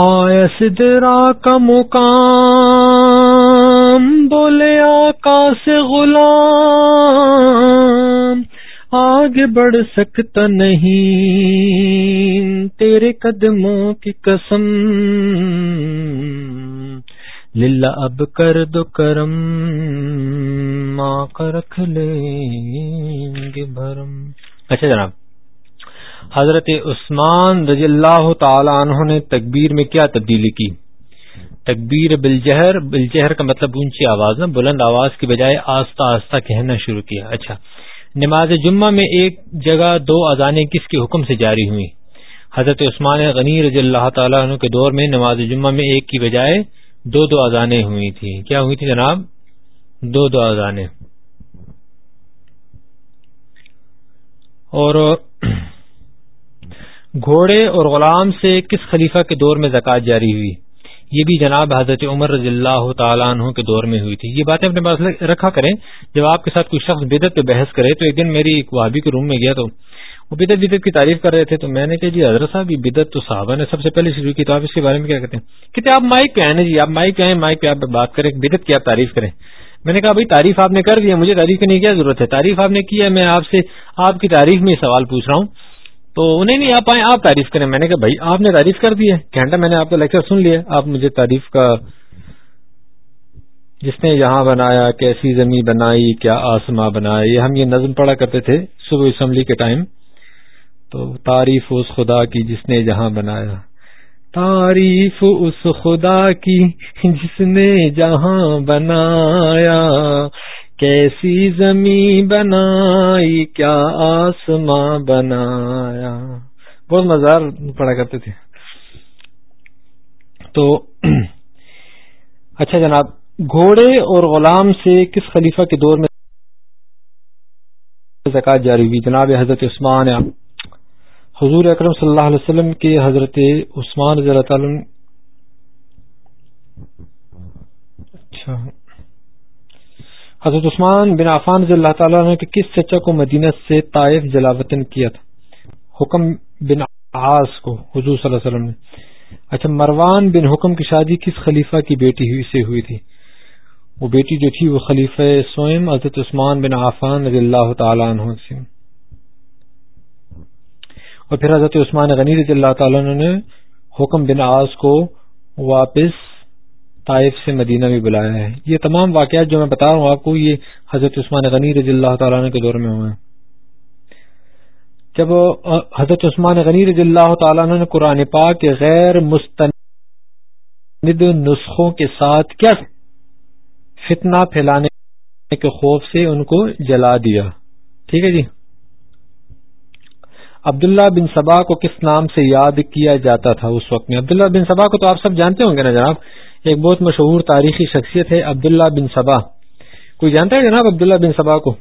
آیا سدرا کا مقام، بولے آقا سے غلام، آگے بڑھ سکتا نہیں، تیرے قدموں کی قسم، للہ اب کر دو کرم، ماں کا رکھ لیں گے بھرم۔ اچھا جناب حضرت عثمان رضی اللہ تعالی عنہ نے تکبیر میں کیا تبدیلی کی؟ تکبیر بلجہر بلجہر کا مطلب اونچی آواز میں بلند آواز کی بجائے آستہ آستہ کہنا شروع کیا۔ اچھا نماز جمعہ میں ایک جگہ دو اذانیں کس کے حکم سے جاری ہوئی حضرت عثمان غنی رضی اللہ تعالیٰ عنہ کے دور میں نماز جمعہ میں ایک کی بجائے دو دو اذانیں ہوئی تھی کیا ہوئی تھی جناب؟ دو دو اذانیں۔ اور گھوڑے اور غلام سے کس خلیفہ کے دور میں زکوٰۃ جاری ہوئی؟ یہ بھی جناب حضرت عمر رضی اللہ تعالیٰ عنہ کے دور میں ہوئی تھی۔ یہ باتیں اپنے پاس رکھا کریں۔ جب آپ کے ساتھ کوئی شخص بدت پہ بحث کرے تو ایک دن میری ایک وابی کے روم میں گیا تو وہ بدت بدت کی تعریف کر رہے تھے تو میں نے کہا جی حضرت صاحب، یہ بدت تو صحابہ نے سب سے پہلے شروع کی تو آپ اس کے بارے میں کیا کہتے ہیں؟ کہتے آپ مائک پہ آئے جی آپ مائک پہ آئیں مائک پہ آپ بات کریں بدت کی آپ تعریف کریں۔ میں نے کہا بھائی تعریف آپ نے کر دیا، مجھے تعریف کرنے کی کیا ضرورت ہے۔ تعریف آپ نے کی ہے میں آپ سے آپ کی تعریف میں سوال پوچھ رہا ہوں۔ تو انہیں نہیں آپ آئے آپ تعریف کریں۔ میں نے کہا، بھائی، آپ نے تعریف کر دی ہے۔ گھنٹہ میں نے آپ کا لیکچر سن لیا آپ مجھے تعریف کا جس نے یہاں بنایا، کیسی زمین بنائی، کیا آسما بنایا یہ ہم یہ نظم پڑھا کرتے تھے صبح اسمبلی کے ٹائم۔ تو تعریف اس خدا کی جس نے جہاں بنایا۔ تعریف اس خدا کی جس نے جہاں بنایا۔ کیسی زمین بنائی، کیا آسماں بنایا؟ بہت مزار پڑھا کرتے تھے۔ تو اچھا جناب، گھوڑے اور غلام سے کس خلیفہ کے دور میں زکات جاری ہوئی؟ جناب حضرت عثمان حضور اکرم صلی اللہ علیہ وسلم کے حضرت عثمان رضی اللہ تعالی اچھا۔ حضرت عثمان بن عفان رضی اللہ تعالیٰ نے کس چچا کو مدینہ سے طائف جلاوطن کیا تھا؟ حکم بن آس کو، حضور صلی اللہ علیہ وسلم نے۔ اچھا مروان بن حکم کی شادی کس خلیفہ کی بیٹی ہوئی سے ہوئی تھی؟ وہ بیٹی جو تھی وہ خلیفہ سوئم حضرت عثمان بن عفان رضی اللہ تعالیٰ عنہ سے۔ اور پھر حضرت عثمان غنی رضی اللہ تعالیٰ نے حکم بن آس کو واپس طائف سے مدینہ میں بلایا ہے۔ یہ تمام واقعات جو میں بتا رہا ہوں آپ کو، یہ حضرت عثمان غنی رضی اللہ تعالیٰ کے دور میں ہوئے ہیں۔ جب حضرت عثمان غنی رضی اللہ تعالیٰ نے قرآن پاک کے غیر مستند نسخوں کے ساتھ کیا فتنہ پھیلانے کے خوف سے ان کو جلا دیا۔ ٹھیک ہے جی۔ عبداللہ بن سبا کو کس نام سے یاد کیا جاتا تھا اس وقت میں؟ عبداللہ بن سبا کو تو آپ سب جانتے ہوں گے نا جناب۔ ایک بہت مشہور تاریخی شخصیت ہے عبداللہ بن سبا کوئی جانتا ہے جناب عبداللہ بن سبا کو؟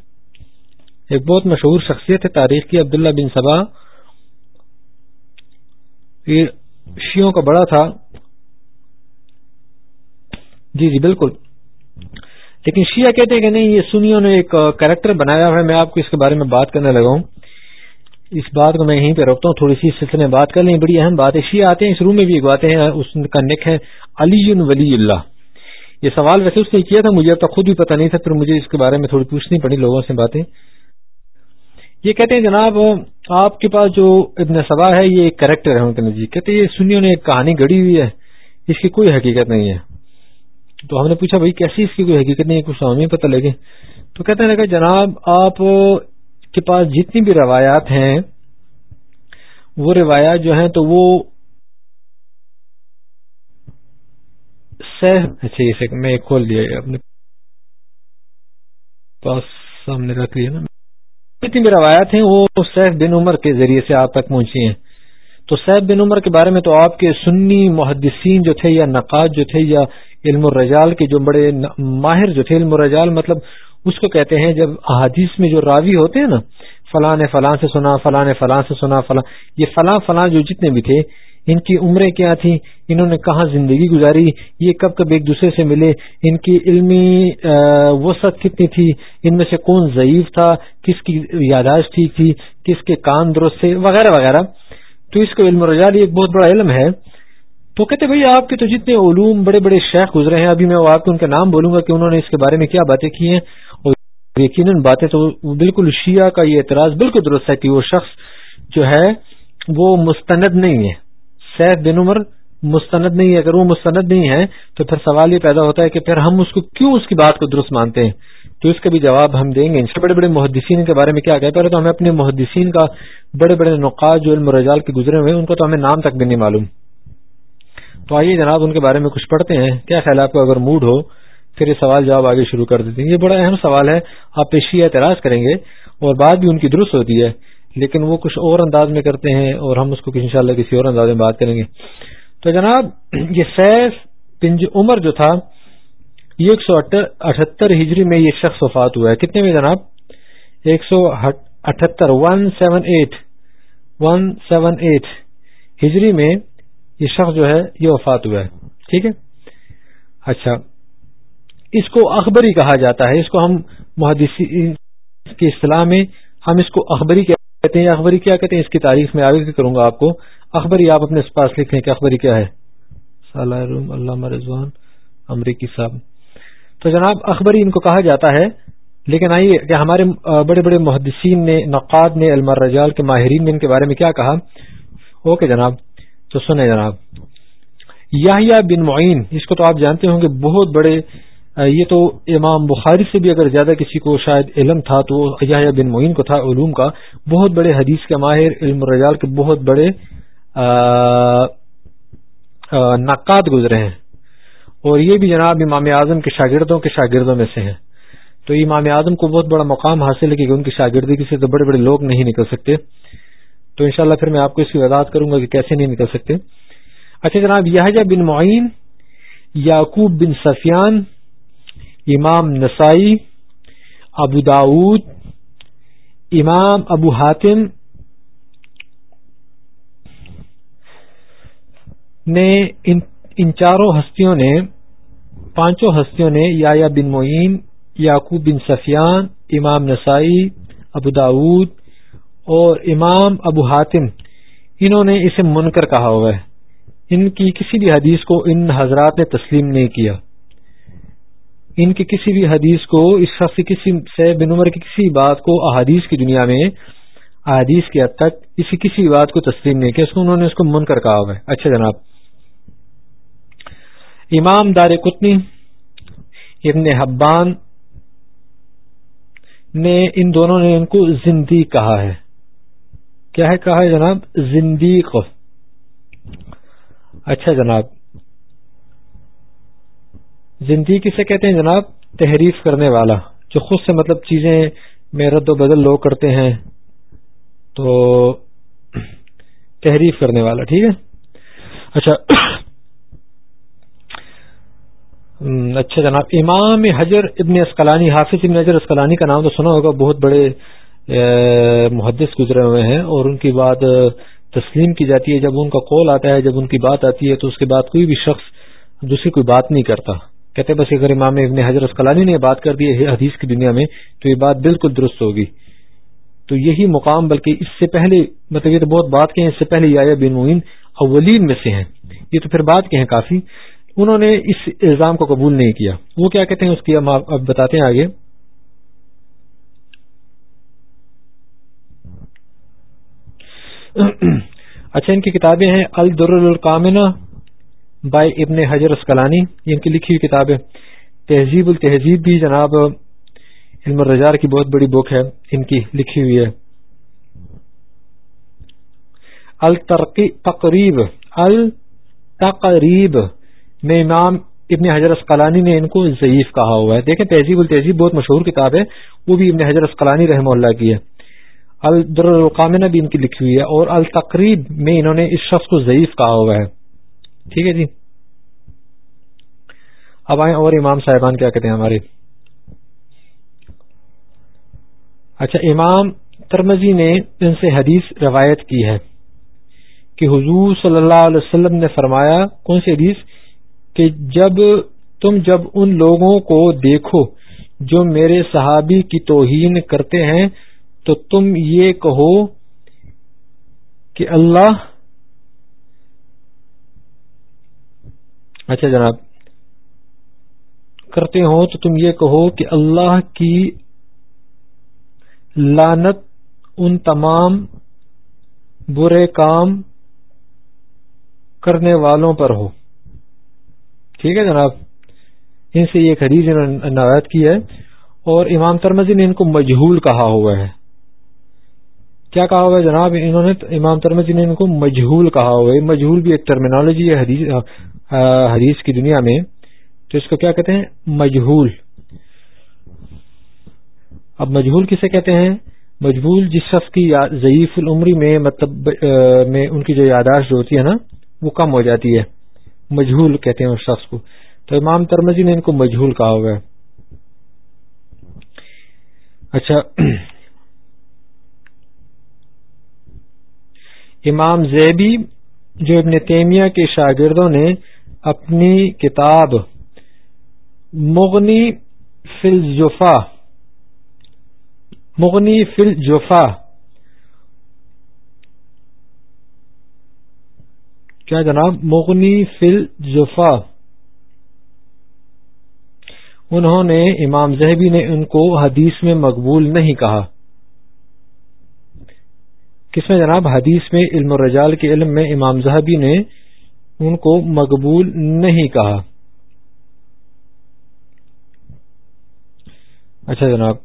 ایک بہت مشہور شخصیت ہے تاریخ کی عبداللہ بن سبا شیوں کا بڑا تھا۔ جی جی بالکل۔ لیکن شیعہ کہتے ہیں کہ نہیں، یہ سنیوں نے ایک کریکٹر بنایا ہے۔ میں آپ کو اس کے بارے میں بات کرنے لگا ہوں۔ اس بات کو میں یہیں پہ رکھتا ہوں، تھوڑی سی سلسلے میں بات کر لیں، بڑی اہم بات ہے شیعہ آتے ہیں، اس روم میں بھی ایک بات ہے، اس کا نک ہے، علی ولی اللہ۔ یہ سوال ویسے اس نے کیا تھا، مجھے اب تک خود بھی پتہ نہیں تھا پھر مجھے اس کے بارے میں تھوڑی پوچھنی پڑی، لوگوں سے باتیں۔ یہ کہتے ہیں، جناب، آپ کے پاس جو ابن سبا ہے، یہ ایک کریکٹر ہے، ان کے نزدیک۔ کہتے ہیں، یہ سنیوں نے ایک کہانی گڑی ہوئی ہے، اس کی کوئی حقیقت نہیں ہے۔ تو ہم نے پوچھا، بھائی، کیسی اس کی کوئی حقیقت نہیں ہے؟ کچھ ہمیں پتہ لگے۔ تو کہتے ہیں کہ جناب، آپ کے پاس جتنی بھی روایات ہیں، وہ روایات جو ہیں تو وہ اچھا میں کھول دیا اپنے پاس سامنے رکھ لیا نا۔ جتنی بھی روایات ہیں، وہ سیف بن عمر کے ذریعے سے آپ تک پہنچی ہیں۔ تو سیف بن عمر کے بارے میں تو آپ کے سنی محدثین جو تھے یا نقاد جو تھے یا علم الرجال کے جو بڑے ماہر جو تھے، علم الرجال مطلب اس کو کہتے ہیں جب احادیث میں جو راوی ہوتے ہیں نا، فلاں نے فلاں سے سنا، فلاں نے فلاں سے سنا، فلاں، یہ فلاں فلاں جو جتنے بھی تھے، ان کی عمریں کیا تھیں، انہوں نے کہاں زندگی گزاری، یہ کب کب ایک دوسرے سے ملے، ان کی علمی وسعت کتنی تھی، ان میں سے کون ضعیف تھا، کس کی یاداشت ٹھیک تھی، کس کے کان درست تھے، وغیرہ وغیرہ۔ تو اس کو علم رجال ایک بہت بڑا علم ہے تو کہتے بھائی آپ کے تو جتنے علوم بڑے بڑے شیخ گزرے ہیں، ابھی میں آپ کو ان کے نام بولوں گا کہ انہوں نے اس کے بارے میں کیا باتیں کی ہیں۔ اور یقیناً باتیں تو بالکل شیعہ کا یہ اعتراض بالکل درست ہے کہ وہ شخص جو ہے، وہ مستند نہیں ہے۔ سیف بن عمر مستند نہیں ہے۔ اگر وہ مستند نہیں ہے، تو پھر سوال یہ پیدا ہوتا ہے کہ پھر ہم اس کو کیوں اس کی بات کو درست مانتے ہیں؟ تو اس کا بھی جواب ہم دیں گے۔ ان سے بڑے بڑے محدثین کے بارے میں کیا کہتے ہیں، تو ہمیں اپنے محدثین کا بڑے بڑے نقاط جو علم رجال کے گزرے ہوئے، ان کو تو ہمیں نام تک بھی نہیں معلوم۔ تو آئیے جناب ان کے بارے میں کچھ پڑھتے ہیں۔ کیا خیال آپ کو اگر موڈ ہو، پھر یہ سوال جواب آگے شروع کر دیتے ہیں۔ یہ بڑا اہم سوال ہے۔ آپ پیشی اعتراض کریں گے اور بات بھی ان کی درست ہوتی ہے، لیکن وہ کچھ اور انداز میں کرتے ہیں اور ہم اس کو انشاءاللہ کسی اور انداز میں بات کریں گے۔ تو جناب، یہ سیف پنج عمر جو تھا، یہ ایک سو اٹھہتر ہجری میں یہ شخص وفات ہوا ہے۔ کتنے میں جناب؟ ایک سو اٹھہتر one seven eight one seven eight ہجری میں یہ شخص جو ہے، یہ وفات ہوا ہے۔ ٹھیک ہے؟ اچھا۔ اس کو اخبری کہا جاتا ہے۔ اس کو ہم محدثی کی اصطلاح میں ہم اس کو اخبری کہتے ہیں اخبری کیا کہتے ہیں؟ اس کی تاریخ میں آگے کروں گا آپ کو۔ اخبری آپ اپنے پاس لکھیں کہ اخبری کیا ہے۔ علامہ رضوان، امریکی صاحب۔ تو جناب، اخبری ان کو کہا جاتا ہے، لیکن آئیے کہ ہمارے بڑے بڑے محدثین نے، نقاد نے المر رجال کے ماہرین نے ان کے بارے میں کیا کہا۔ اوکے جناب۔ تو سنیں جناب۔ یا بن معین، اس کو تو آپ جانتے ہوں گے، بہت بڑے یہ تو امام بخاری سے بھی اگر زیادہ کسی کو شاید علم تھا تو یا بن معین کو تھا، علوم کا۔ بہت بڑے حدیث کے ماہر، علم رجال کے بہت بڑے نقاد گزرے ہیں۔ اور یہ بھی جناب امام اعظم کے شاگردوں کے شاگردوں میں سے ہیں۔ تو امام اعظم کو بہت بڑا مقام حاصل ہے کہ ان کی شاگردگی سے تو بڑے بڑے لوگ نہیں نکل سکتے۔ تو انشاءاللہ پھر میں آپ کو اس کی وضاحت کروں گا کہ کیسے نہیں نکل سکتے۔ اچھا جناب یہ بن معین، یعقوب بن سفیان، امام نسائی، ابو داود امام ابو حاتم نے ان چاروں ہستیوں نے، پانچوں ہستیوں نے یا بن معین، یعقوب بن سفیان، امام نسائی، ابو داود اور امام ابو حاتم، انہوں نے اسے منکر کہا ہوا ہے۔ ان کی کسی بھی حدیث کو ان حضرات نے تسلیم نہیں کیا۔ ان کی کسی بھی حدیث کو اس شخص کسی سے بن عمر کی کسی بات کو احادیث کی دنیا میں احادیث کے حد تک اسی کسی بات کو تسلیم نہیں کیا، اس کو انہوں نے اس کو منکر کہا ہوا ہے۔ اچھا جناب، امام دار قطنی ابن حبان نے ان دونوں نے ان کو زندی کہا ہے۔ کیا ہے؟ کہا ہے جناب، زندیق۔ اچھا جناب۔ زندگی کسے کہتے ہیں جناب؟ تحریف کرنے والا، جو خود سے مطلب چیزیں میں رد و بدل لوگ کرتے ہیں، تو تحریف کرنے والا، ٹھیک ہے؟ اچھا۔ اچھا جناب، امام حجر ابن اسکلانی حافظ ابن حجر اسکلانی کا نام تو سنا ہوگا، بہت بڑے محدث گزرے ہوئے ہیں اور ان کی بات تسلیم کی جاتی ہے جب ان کا قول آتا ہے، جب ان کی بات آتی ہے تو اس کے بعد کوئی بھی شخص دوسری کوئی بات نہیں کرتا۔ کہتے بس اگر امام ابن حضرت اسکلانی نے بات کر دی ہے حدیث کی دنیا میں تو یہ بات بالکل درست ہوگی۔ تو یہی مقام، بلکہ اس سے پہلے مطلب یہ تو بہت بات کے ہیں اس سے پہلے یا بن معین اولین میں سے ہیں۔ یہ تو پھر بات کے ہیں کافی۔ انہوں نے اس الزام کو قبول نہیں کیا۔ وہ کیا کہتے ہیں، اس کی اب بتاتے ہیں آگے۔ اچھا ان کی کتابیں ہیں الدر القامنا بائی ابن حجر اسکلانی یہ ان کی لکھی ہوئی کتاب ہے تہذیب التہذیب بھی جناب علم الرجار کی بہت بڑی بک ہے، ان کی لکھی ہوئی ہے۔ التقریب التقریب میں امام ابن حجر اسقلانی نے ان کو ضعیف کہا ہوا ہے۔ دیکھیں، تہذیب التہذیب بہت مشہور کتاب ہے، وہ بھی ابن حجر اسقلانی رحمہ اللہ کی ہے۔ القامنہ بھی ان کی لکھی ہوئی ہے اور التقریب میں انہوں نے اس شخص کو ضعیف کہا ہوا ہے۔ ٹھیک ہے جی۔ اب آئیں اور امام صاحبان کیا کہتے ہیں ہمارے۔ اچھا امام ترمزی نے ان سے حدیث روایت کی ہے کہ حضور صلی اللہ علیہ وسلم نے فرمایا، کون سی حدیث؟ کہ جب تم جب ان لوگوں کو دیکھو جو میرے صحابی کی توہین کرتے ہیں تو تم یہ کہو کہ اللہ اچھا جناب، کرتے ہو تو تم یہ کہو کہ اللہ کی لانت ان تمام برے کام کرنے والوں پر ہو۔ ٹھیک ہے جناب؟ ان سے یہ حدیث نوایت کی ہے اور امام ترمزی نے ان کو مجہول کہا ہوا ہے۔ کیا کہا ہوا ہے جناب؟ انہوں نے امام ترمزی نے ان کو مجہول کہا ہوا ہے مجہول بھی ایک ٹرمینالوجی ہے حدیث حدیث کی دنیا میں۔ تو اس کو کیا کہتے ہیں؟ مجہول۔ اب مجہول کسے کہتے ہیں؟ مجہول جس شخص کی ضعیف العمری میں مطلب میں ان کی جو یاداشت جو ہوتی ہے نا، وہ کم ہو جاتی ہے۔ مجہول کہتے ہیں اس شخص کو۔ تو امام ترمزی نے ان کو مجہول کہا ہوا ہے اچھا۔ امام زیبی جو ابن تیمیہ کے شاگردوں نے اپنی کتاب مغنی فل جفا، مغنی فل جفا، کیا جناب؟ مغنی فل جفا۔ انہوں نے امام زہبی نے ان کو حدیث میں مقبول نہیں کہا۔ کس میں جناب؟ حدیث میں علم الرجال کے علم میں امام زہبی نے ان کو مقبول نہیں کہا۔ اچھا جناب۔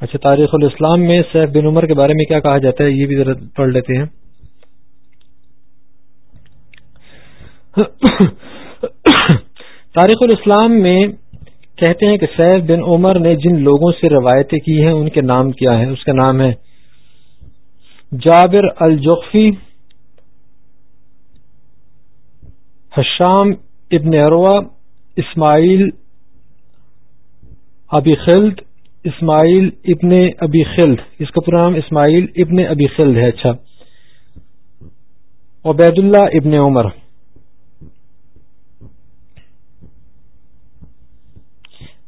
اچھا تاریخ الاسلام میں سیف بن عمر کے بارے میں کیا کہا جاتا ہے؟ یہ بھی ذرا پڑھ لیتے ہیں۔ تاریخ الاسلام میں کہتے ہیں کہ سیف بن عمر نے جن لوگوں سے روایتیں کی ہیں، ان کے نام کیا ہیں اس کا نام ہے جابر الجخفی حشام ابن اروا اسماعیل ابی خلد، اسماعیل ابن ابی خلد۔ اس کا پورا نام اسماعیل ابن ابی خلد ہے اچھا۔ عبید اللہ ابن عمر۔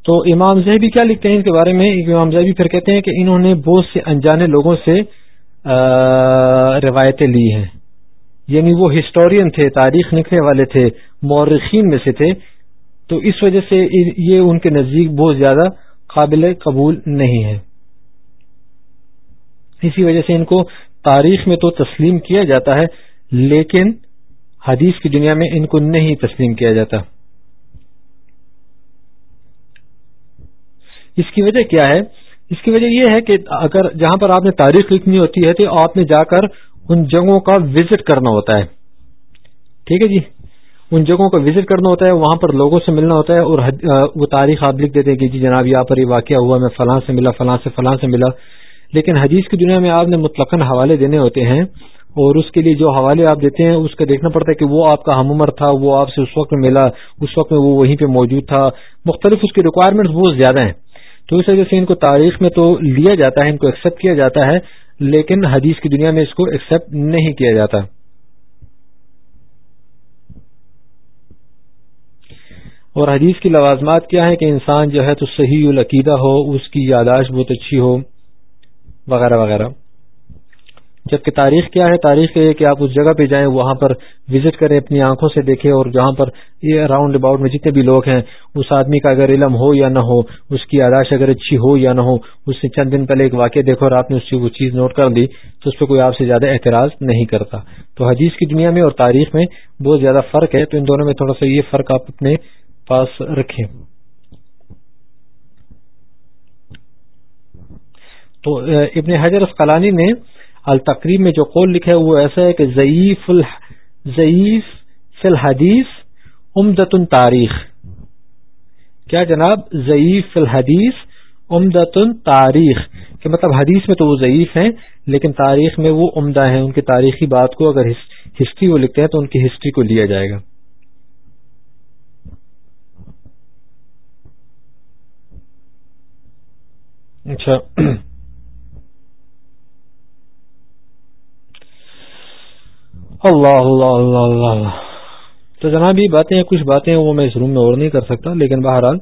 تو امام زہبی کیا لکھتے ہیں اس کے بارے میں؟ امام زہبی پھر کہتے ہیں کہ انہوں نے بہت سے انجانے لوگوں سے روایتیں لی ہیں۔ یعنی وہ ہسٹورین تھے، تاریخ لکھنے والے تھے، مورخین میں سے تھے۔ تو اس وجہ سے یہ ان کے نزدیک بہت زیادہ قابل قبول نہیں ہے۔ اسی وجہ سے ان کو تاریخ میں تو تسلیم کیا جاتا ہے، لیکن حدیث کی دنیا میں ان کو نہیں تسلیم کیا جاتا۔ اس کی وجہ کیا ہے؟ اس کی وجہ یہ ہے کہ اگر جہاں پر آپ نے تاریخ لکھنی ہوتی ہے تو آپ نے جا کر ان جگہوں کا وزٹ کرنا ہوتا ہے۔ ٹھیک ہے جی؟ ان جگہوں کا وزٹ کرنا ہوتا ہے، وہاں پر لوگوں سے ملنا ہوتا ہے اور وہ تاریخ آپ لکھ دیتے ہیں کہ جی جناب یہاں پر یہ واقعہ ہوا، میں فلاں سے ملا، فلاں سے فلاں سے ملا۔ لیکن حدیث کی دنیا میں آپ نے مطلق حوالے دینے ہوتے ہیں اور اس کے لیے جو حوالے آپ دیتے ہیں، اس کا دیکھنا پڑتا ہے کہ وہ آپ کا ہم عمر تھا، وہ آپ سے اس وقت میں ملا، اس وقت میں وہ وہیں پہ موجود تھا۔ مختلف اس کی ریکوائرمنٹس بہت زیادہ ہیں۔ تو اس وجہ سے ان کو تاریخ میں تو لیا جاتا ہے، ان کو ایکسپٹ کیا جاتا ہے، لیکن حدیث کی دنیا میں اس کو ایکسپٹ نہیں کیا جاتا۔ اور حدیث کی لوازمات کیا ہے کہ انسان جو ہے تو صحیح العقیدہ ہو، اس کی یاداشت بہت اچھی ہو، وغیرہ وغیرہ۔ جبکہ تاریخ کیا ہے؟ تاریخ یہ کہ آپ اس جگہ پہ جائیں، وہاں پر وزٹ کریں، اپنی آنکھوں سے دیکھیں اور جہاں پر یہ اراؤنڈ اباؤٹ میں جتنے بھی لوگ ہیں، اس آدمی کا اگر علم ہو یا نہ ہو، اس کی آداش اگر اچھی ہو یا نہ ہو، اس سے چند دن پہلے ایک واقعہ دیکھو اور آپ نے اس وہ چیز نوٹ کر لی، تو اس پہ کوئی آپ سے زیادہ اعتراض نہیں کرتا۔ تو حدیث کی دنیا میں اور تاریخ میں بہت زیادہ فرق ہے، تو ان دونوں میں تھوڑا سا یہ فرق آپ اپنے پاس رکھیں۔ تو ابن حضر اسقلانی نے التقریب میں جو قول لکھا ہے وہ ایسا ہے کہ ضعیف ضعیف فی الحدیث امدت تاریخ۔ کیا جناب؟ ضعیف فی الحدیث امدت تاریخ۔ کہ مطلب حدیث میں تو وہ ضعیف ہیں، لیکن تاریخ میں وہ عمدہ ہیں۔ ان کی تاریخی بات کو اگر ہسٹری وہ لکھتے ہیں تو ان کی ہسٹری کو لیا جائے گا۔ اچھا۔ اللہ اللہ اللہ اللہ اللہ۔ تو جناب، یہ باتیں کچھ باتیں وہ میں اس روم میں اور نہیں کر سکتا، لیکن بہرحال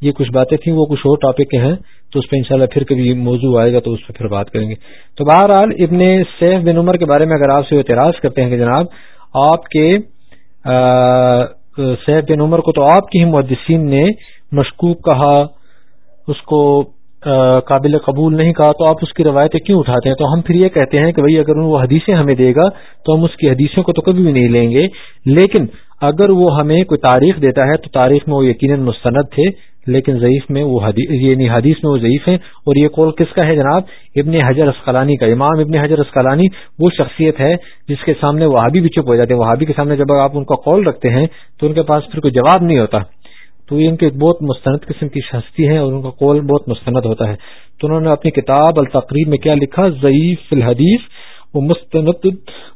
یہ کچھ باتیں تھیں، وہ کچھ اور ٹاپک کے ہیں۔ تو اس پہ انشاءاللہ پھر کبھی موضوع آئے گا تو اس پہ پھر بات کریں گے۔ تو بہرحال ابن سیف بن عمر کے بارے میں اگر آپ سے اعتراض کرتے ہیں کہ جناب، آپ کے سیف بن عمر کو تو آپ کی ہی محدثین نے مشکوک کہا، اس کو قابل قبول نہیں کہا تو آپ اس کی روایتیں کیوں اٹھاتے ہیں؟ تو ہم پھر یہ کہتے ہیں کہ بھائی اگر وہ حدیثیں ہمیں دے گا تو ہم اس کی حدیثوں کو تو کبھی بھی نہیں لیں گے۔ لیکن اگر وہ ہمیں کوئی تاریخ دیتا ہے تو تاریخ میں وہ یقیناً مستند تھے، لیکن ضعیف میں وہ یعنی حدیث میں وہ ضعیف ہیں۔ اور یہ قول کس کا ہے جناب؟ ابن حجر اسقلانی کا۔ امام ابن حجر اسقلانی وہ شخصیت ہے جس کے سامنے وہابی بھی چپ ہو جاتے ہیں۔ وہابی کے سامنے جب آپ ان کا قول رکھتے ہیں تو ان کے پاس پھر کوئی جواب نہیں ہوتا۔ تو یہ ان کے بہت مستند قسم کی شخصی ہے اور ان کا قول بہت مستند ہوتا ہے۔ تو انہوں نے اپنی کتاب التقریب میں کیا لکھا؟ ضعیف الحدیث، وہ مستند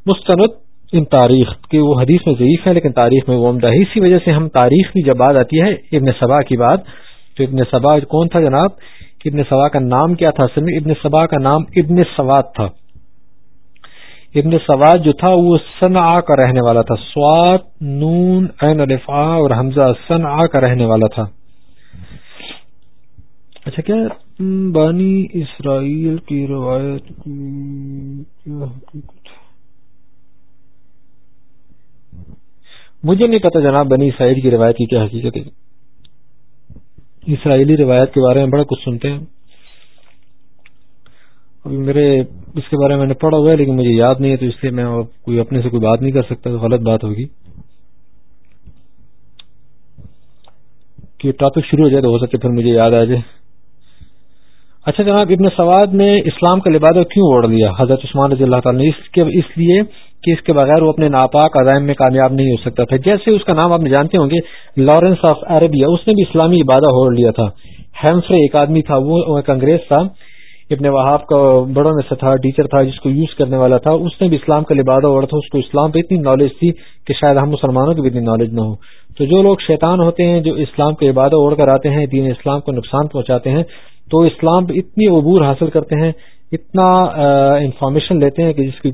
مستند ان تاریخ، کہ وہ حدیث میں ضعیف ہے لیکن تاریخ میں وہ عمدہ ہے۔ اسی وجہ سے ہم تاریخ کی جب بات آتی ہے ابن صبا کی بات، تو ابن صبا کون تھا جناب؟ ابن صبا کا نام کیا تھا؟ اصل میں ابن صبا کا نام ابن سواد تھا۔ ابن سواد جو تھا وہ سن کا رہنے والا تھا۔ سواد، نون، عین الفا اور حمزہ سن کا رہنے والا تھا۔ اچھا کیا بانی اسرائیل کی روایت کی مجھے نہیں پتا جناب بنی اسرائیل کی روایت کی کیا حقیقت ہے۔ اسرائیلی روایت کے بارے میں بڑا کچھ سنتے ہیں۔ ابھی میرے اس کے بارے میں نے پڑھا ہوا ہے، لیکن مجھے یاد نہیں ہے، تو اس لیے میں کوئی اپنے سے کوئی بات نہیں کر سکتا، تو غلط بات ہوگی۔ کہ ٹاپک شروع ہو جائے تو ہو سکے، پھر مجھے یاد آ جائے۔ اچھا جناب، ابن سواد نے اسلام کا لبادہ کیوں اوڑھ لیا؟ حضرت عثمان رضی اللہ تعالیٰ نے اس لیے کہ اس کے بغیر وہ اپنے ناپاک عزائم میں کامیاب نہیں ہو سکتا تھا۔ جیسے اس کا نام آپ جانتے ہوں گے لارنس آف عربیہ اس نے بھی اسلامی عبادہ ہو لیا تھا۔ ہیمفرے ایک آدمی تھا، وہ ایک انگریز تھا۔ ابن وہاب کا بڑوں میں تھا، ٹیچر تھا، جس کو یوز کرنے والا تھا۔ اس نے بھی اسلام کا لبادہ اوڑا تھا۔ اس کو اسلام پہ اتنی نالج تھی کہ شاید ہم مسلمانوں کی بھی اتنی نالج نہ ہو۔ تو جو لوگ شیطان ہوتے ہیں، جو اسلام کا عبادہ اوڑھ کر آتے ہیں، دین اسلام کو نقصان پہنچاتے ہیں، تو اسلام پہ اتنی عبور حاصل کرتے ہیں، اتنا انفارمیشن لیتے ہیں کہ جس کی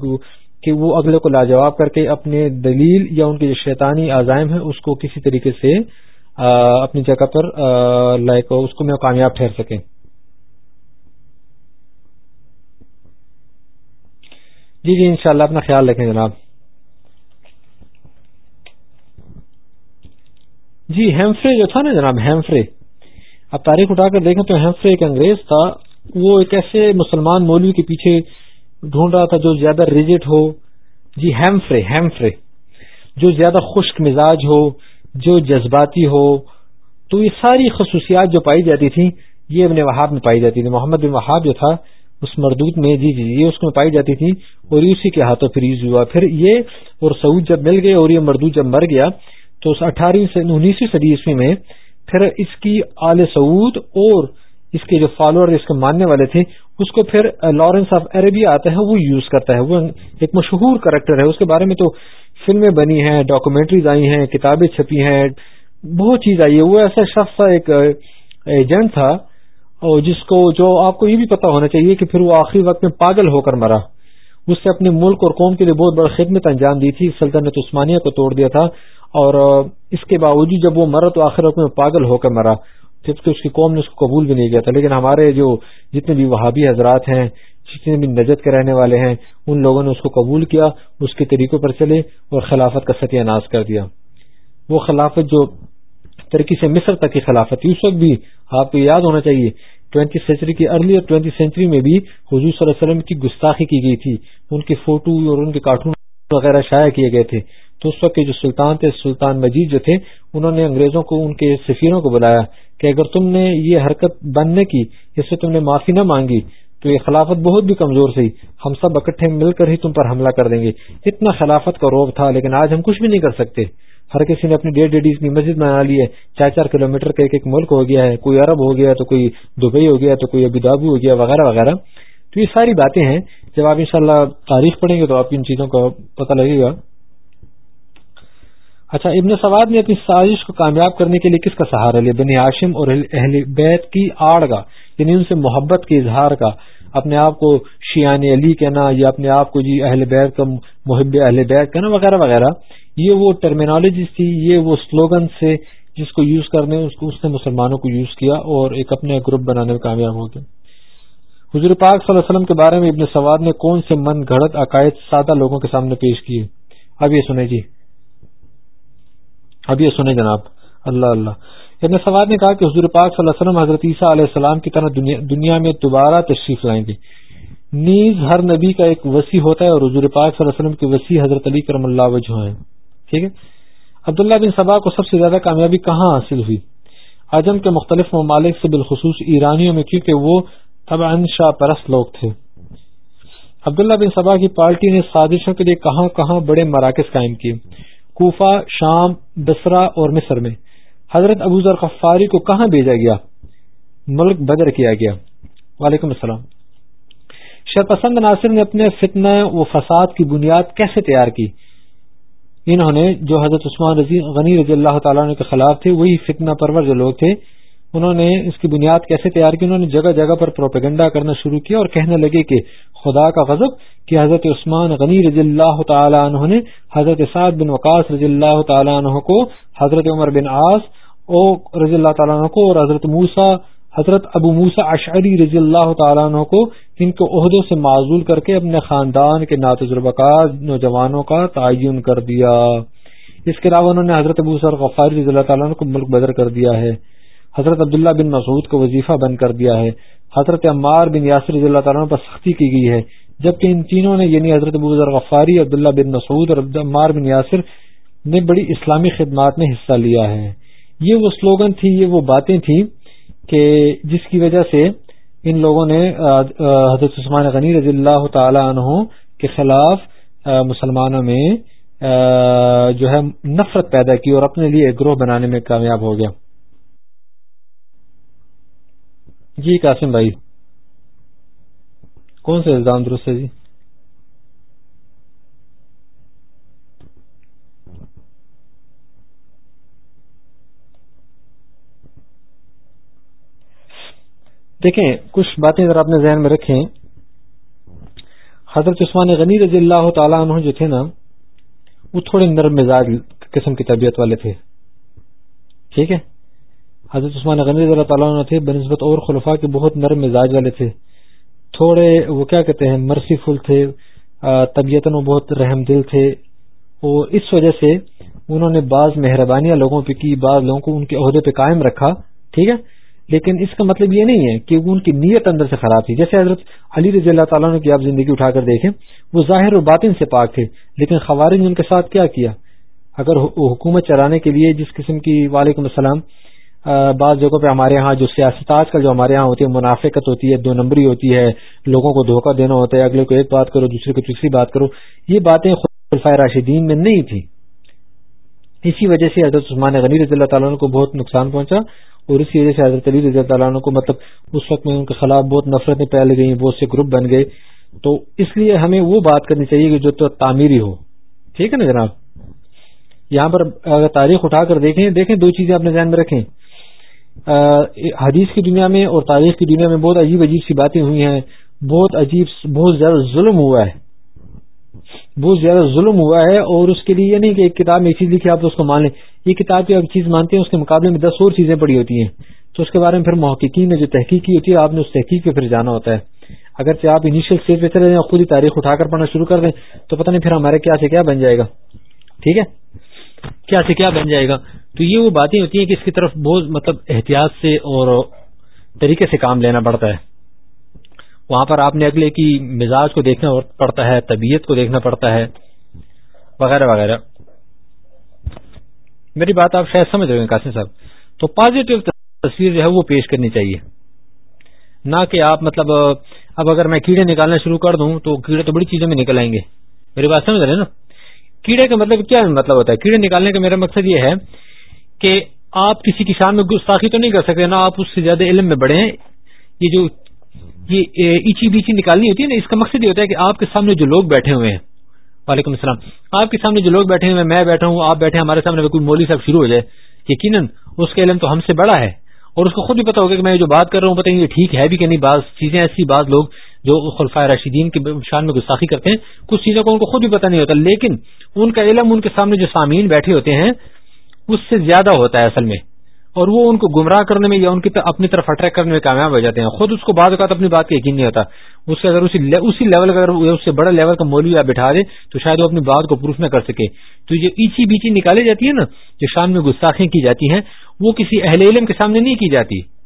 کہ وہ اگلے کو لاجواب کر کے اپنے دلیل یا ان کے جو شیطانی عزائم ہے اس کو کسی طریقے سے اپنی جگہ پر لائک اس کو میں کامیاب ٹھہر سکیں۔ جی جی انشاءاللہ اپنا خیال رکھیں جناب۔ جی ہیمفرے جو تھا نا جناب ہیمفرے اب تاریخ اٹھا کر دیکھیں تو ہیمفرے ایک انگریز تھا۔ وہ ایک ایسے مسلمان مولوی کے پیچھے ڈھونڈ رہا تھا جو زیادہ ریجٹ ہو۔ جی ہیمفرے ہیمفرے جو زیادہ خشک مزاج ہو، جو جذباتی ہو، تو یہ ساری خصوصیات جو پائی جاتی تھیں، یہ ابن وہاب میں پائی جاتی تھی۔ محمد بن وہاب جو تھا اس مردود میں جی جی یہ اس میں پائی جاتی تھی اور اسی کے ہاتھوں پھر یوز ہوا۔ پھر یہ اور سعود جب مل گئے اور یہ مردود جب مر گیا، تو اٹھارہویں انیسویں صدی عیسوی میں پھر اس کی آل سعود اور اس کے جو فالوور، اس کے ماننے والے تھے، اس کو پھر لارنس آف عربیا آتا ہے، وہ یوز کرتا ہے۔ وہ ایک مشہور کریکٹر ہے۔ اس کے بارے میں تو فلمیں بنی ہیں، ڈاکومنٹریز آئی ہیں، کتابیں چھپی ہیں، بہت چیز آئی ہے۔ وہ ایسا شخص تھا، ایک ایجنٹ تھا اور جس کو جو آپ کو یہ بھی پتا ہونا چاہیے کہ پھر وہ آخری وقت میں پاگل ہو کر مرا۔ اس سے اپنے ملک اور قوم کے لیے بہت بڑا خدمت انجام دی تھی، سلطنت عثمانیہ کو توڑ دیا تھا۔ اور اس کے باوجود جب وہ مرا تو آخر وقت میں پاگل ہو کر مرا۔ جبکہ اس کی قوم نے اس کو قبول بھی نہیں کیا تھا۔ لیکن ہمارے جو جتنے بھی وہابی حضرات ہیں، جتنے بھی نجت کے رہنے والے ہیں، ان لوگوں نے اس کو قبول کیا، اس کے طریقوں پر چلے اور خلافت کا ستیہ ناز کر دیا۔ وہ خلافت جو ترکی سے مصر تک کی خلافت۔ اس وقت بھی آپ کو یاد ہونا چاہیے، ٹوینٹی سینچری کی ارلی اور ٹوینٹی سینچری میں بھی حضور صلی اللہ علیہ وسلم کی گستاخی کی گئی تھی۔ ان کے فوٹو اور ان کے کارٹون وغیرہ شائع کیے گئے تھے۔ تو اس وقت کے جو سلطان تھے، سلطان مجید جو تھے، انہوں نے انگریزوں کو، ان کے سفیروں کو بلایا کہ اگر تم نے یہ حرکت بند کی، اس سے تم نے معافی نہ مانگی، تو یہ خلافت بہت بھی کمزور سی ہم سب اکٹھے مل کر ہی تم پر حملہ کر دیں گے۔ اتنا خلافت کا روب تھا، لیکن آج ہم کچھ بھی نہیں کر سکتے۔ ہر کسی نے اپنی ڈیڑھ ڈیڈی کی مسجد بنا لی ہے، چار چار کلو میٹر کا ایک ایک ملک ہو گیا ہے، کوئی عرب ہو گیا تو کوئی دبئی ہو گیا تو کوئی ابو ہو گیا، وغیرہ وغیرہ۔ تو یہ ساری باتیں ہیں، جب آپ انشاءاللہ تاریخ پڑھیں گے تو آپ ان چیزوں کا پتہ لگے گا۔ اچھا ابن سواد نے اپنی سازش کو کامیاب کرنے کے لیے کس کا سہارا لیا؟ بنی ہاشم اور اہل بیت کی آڑ کا یعنی ان سے محبت کے اظہار کا۔ اپنے آپ کو شیان علی کہنا یا اپنے آپ کو جی اہل بیت کا محب اہل بیت کہنا وغیرہ وغیرہ، یہ وہ ٹرمینالوجی تھی، یہ وہ سلوگن سے جس کو یوز کرنے، اس کو، اس نے مسلمانوں کو یوز کیا اور ایک اپنے گروپ بنانے میں کامیاب ہو گیا حضور پاک صلی اللہ علیہ وسلم کے بارے میں ابن سواد نے کون سے من گھڑت عقائد سادہ لوگوں کے سامنے پیش کیے؟ اب یہ سنیں جی۔ اب یہ سنیں جناب۔ اللہ اللہ۔ ابن سواد نے کہا کہ حضور پاک صلی اللہ علیہ وسلم حضرت عیسیٰ علیہ السلام کی طرح دنیا میں دوبارہ تشریف لائیں گے۔ نیز ہر نبی کا ایک وسیع ہوتا ہے اور حضور پاک صلی اللہ علیہ وسلم کے وسیع حضرت علی کرم اللہ وجہ ہیں۔ ٹھیک ہے؟ عبداللہ بن صبا کو سب سے زیادہ کامیابی کہاں حاصل ہوئی؟ اعظم کے مختلف ممالک سے بالخصوص ایرانیوں میں، کیونکہ وہ شاہ پرست لوگ تھے۔ عبداللہ بن صبا کی پارٹی نے سازشوں کے لیے کہاں کہاں بڑے مراکز قائم کیے۔ کوفہ، شام بسرا اور مصر میں۔ حضرت ابو ذر غفاری کو کہاں بھیجا گیا؟ ملک بدر کیا گیا۔ وعلیکم السلام۔ شرپسند ناصر نے اپنے فتنہ و فساد کی بنیاد کیسے تیار کی؟ انہوں نے جو حضرت عثمان غنی رضی اللہ تعالیٰ کے خلاف تھے، وہی فتنہ پرور جو لوگ تھے انہوں نے اس کی بنیاد کیسے تیار کی؟ انہوں نے جگہ جگہ پر پروپیگنڈا کرنا شروع کیا اور کہنے لگے کہ خدا کا غضب کہ حضرت عثمان غنی رضی اللہ تعالیٰ عنہ نے حضرت سعد بن وقاص رضی اللہ تعالیٰ عنہ کو، حضرت عمر بن آس اور رضی اللہ تعالیٰ عنہ کو اور حضرت موسا حضرت ابو موسا اشعری رضی اللہ تعالیٰ عنہ کو ان کو عہدوں سے معذول کر کے اپنے خاندان کے ناتجربہ کار نوجوانوں کا تعین کر دیا۔ اس کے علاوہ انہوں نے حضرت ابو سر غفاری رضی اللہ تعالیٰ عنہ کو ملک بدر کر دیا ہے۔ حضرت عبداللہ بن مسعود کو وظیفہ بند کر دیا ہے۔ حضرت عمار بن یاسر رضی اللہ تعالیٰ پر سختی کی گئی ہے۔ جبکہ ان تینوں نے یعنی حضرت ابو ذر غفاری، عبداللہ بن مسعود اور عمار بن یاسر نے بڑی اسلامی خدمات میں حصہ لیا ہے۔ یہ وہ سلوگن تھی، یہ وہ باتیں تھیں کہ جس کی وجہ سے ان لوگوں نے حضرت عثمان غنی رضی اللہ تعالی عنہ کے خلاف مسلمانوں میں جو ہے نفرت پیدا کی اور اپنے لیے ایک گروہ بنانے میں کامیاب ہو گیا۔ جی قاسم بھائی، کون سے الزام درست ہے جی؟ دیکھیں، کچھ باتیں اگر آپ نے ذہن میں رکھیں، حضرت عثمان غنی رضی اللہ تعالیٰ عنہ جو تھے نا، وہ تھوڑے نرم مزاج قسم کی طبیعت والے تھے۔ ٹھیک ہے؟ حضرت عثمان غنی رضی اللہ تعالیٰ عنہ تھے بنسبت اور خلفاء کے بہت نرم مزاج والے تھے۔ تھوڑے وہ کیا کہتے ہیں مرسی فل تھے طبیعت بہت رحم دل تھے۔ اور اس وجہ سے انہوں نے بعض مہربانیاں لوگوں پہ کی، بعض لوگوں کو ان کے عہدے پہ قائم رکھا، ٹھیک ہے؟ لیکن اس کا مطلب یہ نہیں ہے کہ ان کی نیت اندر سے خراب تھی۔ جیسے حضرت علی رضی اللہ تعالیٰ نے کی آپ زندگی اٹھا کر دیکھیں، وہ ظاہر و باطن سے پاک تھے، لیکن خوارج نے ان کے ساتھ کیا کیا؟ اگر حکومت چلانے کے لیے جس قسم کی وعلیکم السلام بعض جگہوں پہ ہمارے ہاں جو سیاست آج کل جو ہمارے ہاں ہوتی ہے، منافقت ہوتی ہے، دو نمبری ہوتی ہے، لوگوں کو دھوکہ دینا ہوتا ہے، اگلے کو ایک بات کرو، دوسرے کو تیسری بات کرو، یہ باتیں خلفۂ راشدین میں نہیں تھی اسی وجہ سے حضرت عثمان غنی رضی اللہ تعالیٰ کو بہت نقصان پہنچا اور اسی وجہ سے حضرت علی رضی اللہ تعالیٰ کو مطلب اس وقت میں ان کے خلاف بہت نفرتیں پھیل گئی بہت سے گروپ بن گئے۔ تو اس لیے ہمیں وہ بات کرنی چاہیے کہ جو تو تعمیری ہو۔ ٹھیک ہے نا جناب؟ یہاں پر اگر تاریخ اٹھا کر دیکھیں دیکھیں دو چیزیں اپنے ذہن میں رکھیں۔ حدیث کی دنیا میں اور تاریخ کی دنیا میں بہت عجیب عجیب سی باتیں ہوئی ہیں۔ بہت عجیب، بہت زیادہ ظلم ہوا ہے۔ بہت زیادہ ظلم ہوا ہے اور اس کے لیے یہ نہیں کہ ایک کتاب میں ایک چیز لکھی آپ اس کو مان لیں۔ یہ کتاب کی آپ چیز مانتے ہیں، اس کے مقابلے میں دس اور چیزیں پڑی ہوتی ہیں۔ تو اس کے بارے میں پھر محققین نے جو تحقیق کی ہوتی ہے، آپ نے اس تحقیق پہ پھر جانا ہوتا ہے۔ اگرچہ آپ انیشیل اسٹیج پہ چلے جائیں خود ہی تاریخ اٹھا کر پڑھنا شروع کر دیں، تو پتہ نہیں پھر ہمارے کیا سے کیا بن جائے گا۔ ٹھیک ہے؟ کیا سے کیا بن جائے گا؟ تو یہ وہ باتیں ہوتی ہیں کہ اس کی طرف بہت مطلب احتیاط سے اور طریقے سے کام لینا پڑتا ہے۔ وہاں پر آپ نے اگلے کی مزاج کو دیکھنا پڑتا ہے، طبیعت کو دیکھنا پڑتا ہے، وغیرہ وغیرہ۔ میری بات آپ شاید سمجھ رہے ہیں قاسم صاحب۔ تو پازیٹو تصویر جو ہے وہ پیش کرنی چاہیے۔ نہ کہ آپ مطلب اب اگر میں کیڑے نکالنا شروع کر دوں تو کیڑے تو بڑی چیزوں میں نکل آئیں گے۔ میری بات سمجھ رہے ہیں نا؟ کیڑے کا مطلب کیا مطلب ہوتا ہے؟ کیڑے نکالنے کا میرا مقصد یہ ہے کہ آپ کسی کی شان میں گستاخی تو نہیں کر سکتے نا آپ اس سے زیادہ علم میں بڑھے ہیں۔ یہ جو یہ ایچی بیچی نکالنی ہوتی ہے نا، اس کا مقصد یہ ہوتا ہے کہ آپ کے سامنے جو لوگ بیٹھے ہوئے ہیں۔ وعلیکم السلام۔ آپ کے سامنے جو لوگ بیٹھے ہوئے میں بیٹھا ہوں، آپ بیٹھے ہمارے سامنے کوئی مولوی صاحب شروع ہو جائے۔ یقیناً اس کا علم تو ہم سے بڑا ہے۔ اور اس کو خود بھی پتا ہوگا کہ میں جو بات کر رہا ہوں، پتہ نہیں یہ ٹھیک ہے بھی کہ نہیں۔ بعض چیزیں ایسی، بعض لوگ جو خلفۂ راشدین کے شان میں گستاخی کرتے ہیں، کچھ چیزوں کو ان کو خود بھی پتہ نہیں ہوتا۔ لیکن ان کا علم، ان کے سامنے جو سامعین بیٹھے ہوتے ہیں اس سے زیادہ ہوتا ہے اصل میں۔ اور وہ ان کو گمراہ کرنے میں یا ان کی اپنی طرف اٹریکٹ کرنے میں کامیاب ہو جاتے ہیں۔ خود اس کو بعض اوقات اپنی بات کا یقین نہیں ہوتا۔ اس کے اگر اسی لیول کا اگر اس سے بڑا لیول کا مولوی آپ بٹھا دے، تو شاید وہ اپنی بات کو پروف نہ کر سکے۔ تو یہ ایچی بیچی نکالی جاتی ہے نا، جو شام میں گستاخیں کی جاتی ہیں، وہ کسی اہل علم کے سامنے نہیں کی جاتی۔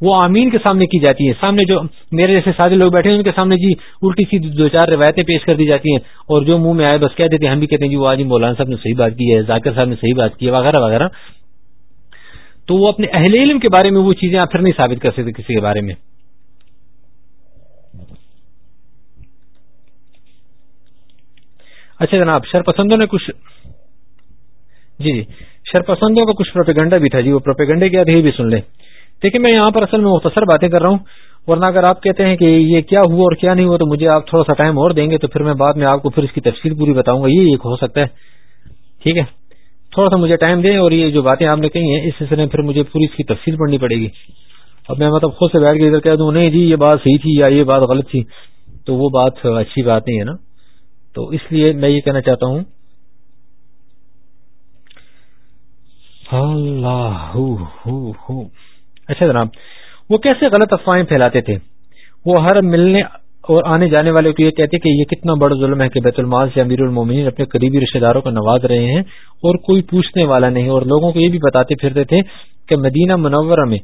وہ آمین کے سامنے کی جاتی ہیں۔ سامنے جو میرے جیسے سارے لوگ بیٹھے ہیں، ان کے سامنے جی الٹی سی دو چار روایتیں پیش کر دی جاتی ہیں۔ اور جو منہ میں آئے بس کہہ دیتے ہیں، ہم بھی کہتے ہیں جی وہ آج مولانا صاحب نے صحیح بات کی ہے، ذاکر صاحب نے صحیح بات کی ہے، وغیرہ وغیرہ۔ تو وہ اپنے اہل علم کے بارے میں وہ چیزیں آپ پھر نہیں ثابت کر سکتے کسی کے بارے میں۔ اچھا جناب، شرپسندوں نے کچھ جی جی شرپسندوں کا کچھ پروپیگنڈا بھی تھا۔ جی وہ پروپیگنڈے کیا تھے بھی سن لیں۔ دیکھیں، میں یہاں پر اصل میں مختصر باتیں کر رہا ہوں۔ ورنہ اگر آپ کہتے ہیں کہ یہ کیا ہوا اور کیا نہیں ہوا، تو مجھے آپ تھوڑا سا ٹائم اور دیں گے، تو پھر میں بعد میں آپ کو پھر اس کی تفصیل پوری بتاؤں گا۔ یہ ایک ہو سکتا ہے۔ ٹھیک ہے؟ تھوڑا سا مجھے ٹائم دیں اور یہ جو باتیں آپ نے کہی ہیں، اس سلسلے میں پھر مجھے پوری اس کی تفصیل پڑھنی پڑے گی۔ اب میں مطلب خود سے بیٹھ کے ادھر کہہ دوں، نہیں جی یہ بات صحیح تھی یا یہ بات غلط تھی، تو وہ بات اچھی بات نہیں ہے نا۔ تو اس لیے میں یہ کہنا چاہتا ہوں، اللہ اچھا جناب، وہ کیسے غلط افواہیں پھیلاتے تھے؟ وہ ہر ملنے اور آنے جانے والے کو یہ کہتے کہ یہ کتنا بڑا ظلم ہے کہ بیت المال سے امیر المومنین اپنے قریبی رشتے داروں کو نواز رہے ہیں اور کوئی پوچھنے والا نہیں، اور لوگوں کو یہ بھی بتاتے پھرتے تھے کہ مدینہ منورہ میں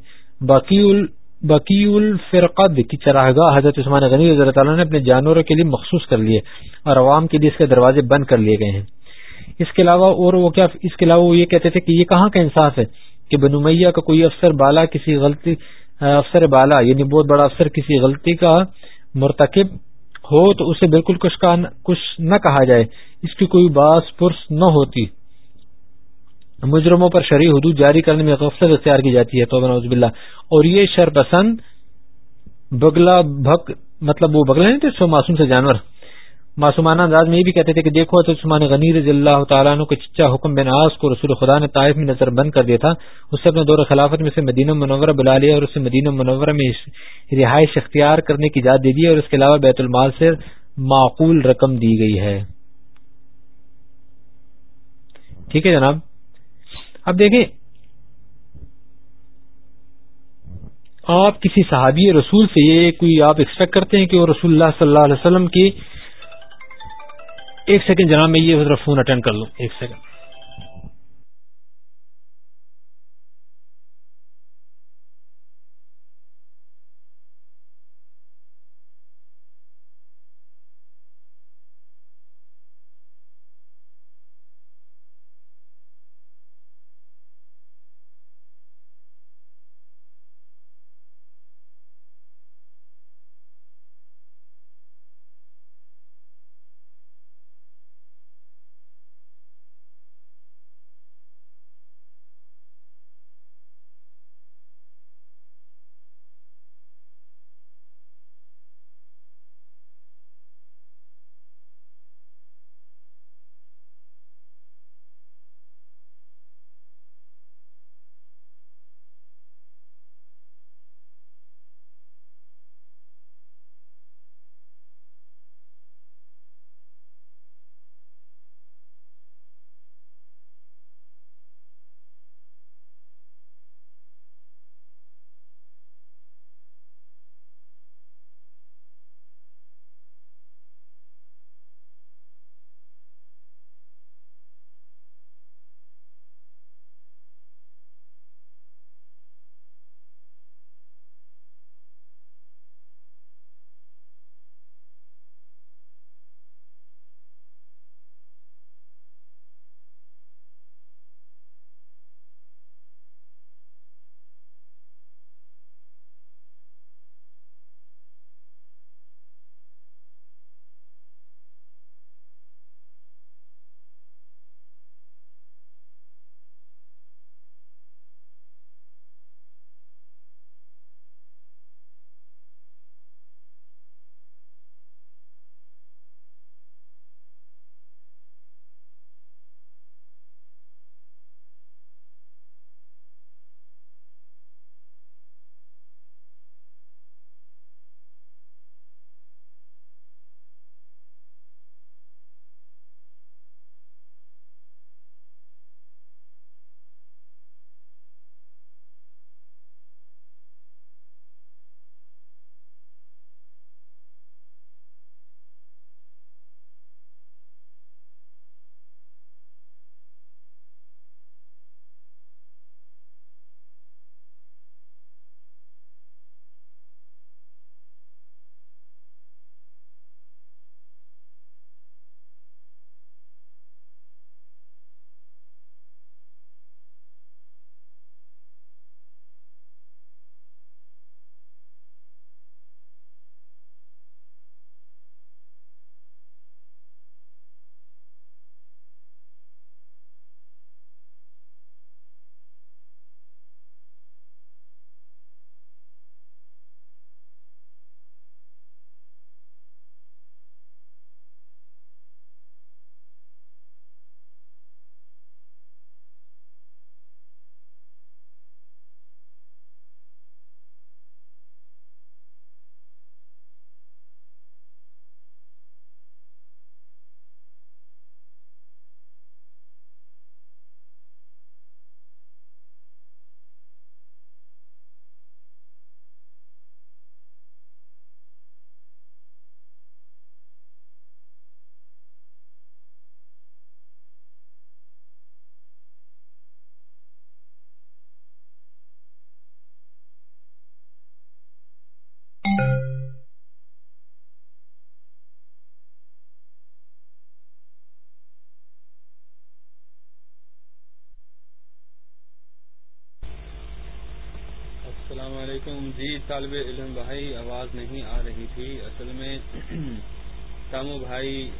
باقی الفرقد کی چراہگاہ حضرت عثمان غنی رضی اللہ تعالیٰ نے اپنے جانوروں کے لیے مخصوص کر لیے اور عوام کے لیے اس کے دروازے بند کر لیے گئے ہیں۔ اس کے علاوہ اور وہ کیا اس کے علاوہ وہ یہ کہتے تھے کہ یہ کہاں کا انصاف ہے؟ کہ بنومیہ کا کوئی افسر بالا کسی غلطی افسر بالا یعنی بہت بڑا افسر کسی غلطی کا مرتکب ہو تو اسے بالکل کچھ کچھ نہ کہا جائے۔ اس کی کوئی باس پرس نہ ہوتی۔ مجرموں پر شرعی حدود جاری کرنے میں غفلت اختیار کی جاتی ہے۔ تو باللہ۔ اور یہ شرپسند بگلا بھک مطلب وہ بگلا نہیں تھے، سو معصوم سے جانور۔ معصومانہ انداز میں یہ بھی کہتے تھے کہ دیکھو تو عثمان غنی رضی اللہ تعالیٰ عنہ کو چچا حکم بن آس کو رسول خدا نے طائف میں نظر بند کر دیا تھا۔ اس سے اپنے دور خلافت میں سے مدینہ منورہ بلا لیا اور اسے مدینہ منورہ میں رہائش اختیار کرنے کی اجازت دے دی اور اس کے علاوہ بیت المال سے معقول رقم دی گئی ہے۔ ٹھیک ہے جناب؟ اب دیکھیں، آپ کسی صحابی رسول سے یہ کوئی آپ ایکسپیکٹ کرتے ہیں کہ وہ رسول اللہ صلی اللہ علیہ وسلم کی ایک سیکنڈ جناب میں یہ فون اٹینڈ کر لوں۔ ایک سیکنڈ۔ طالب علم بھائی، آواز نہیں آ رہی تھی۔ اصل میں تامو بھائی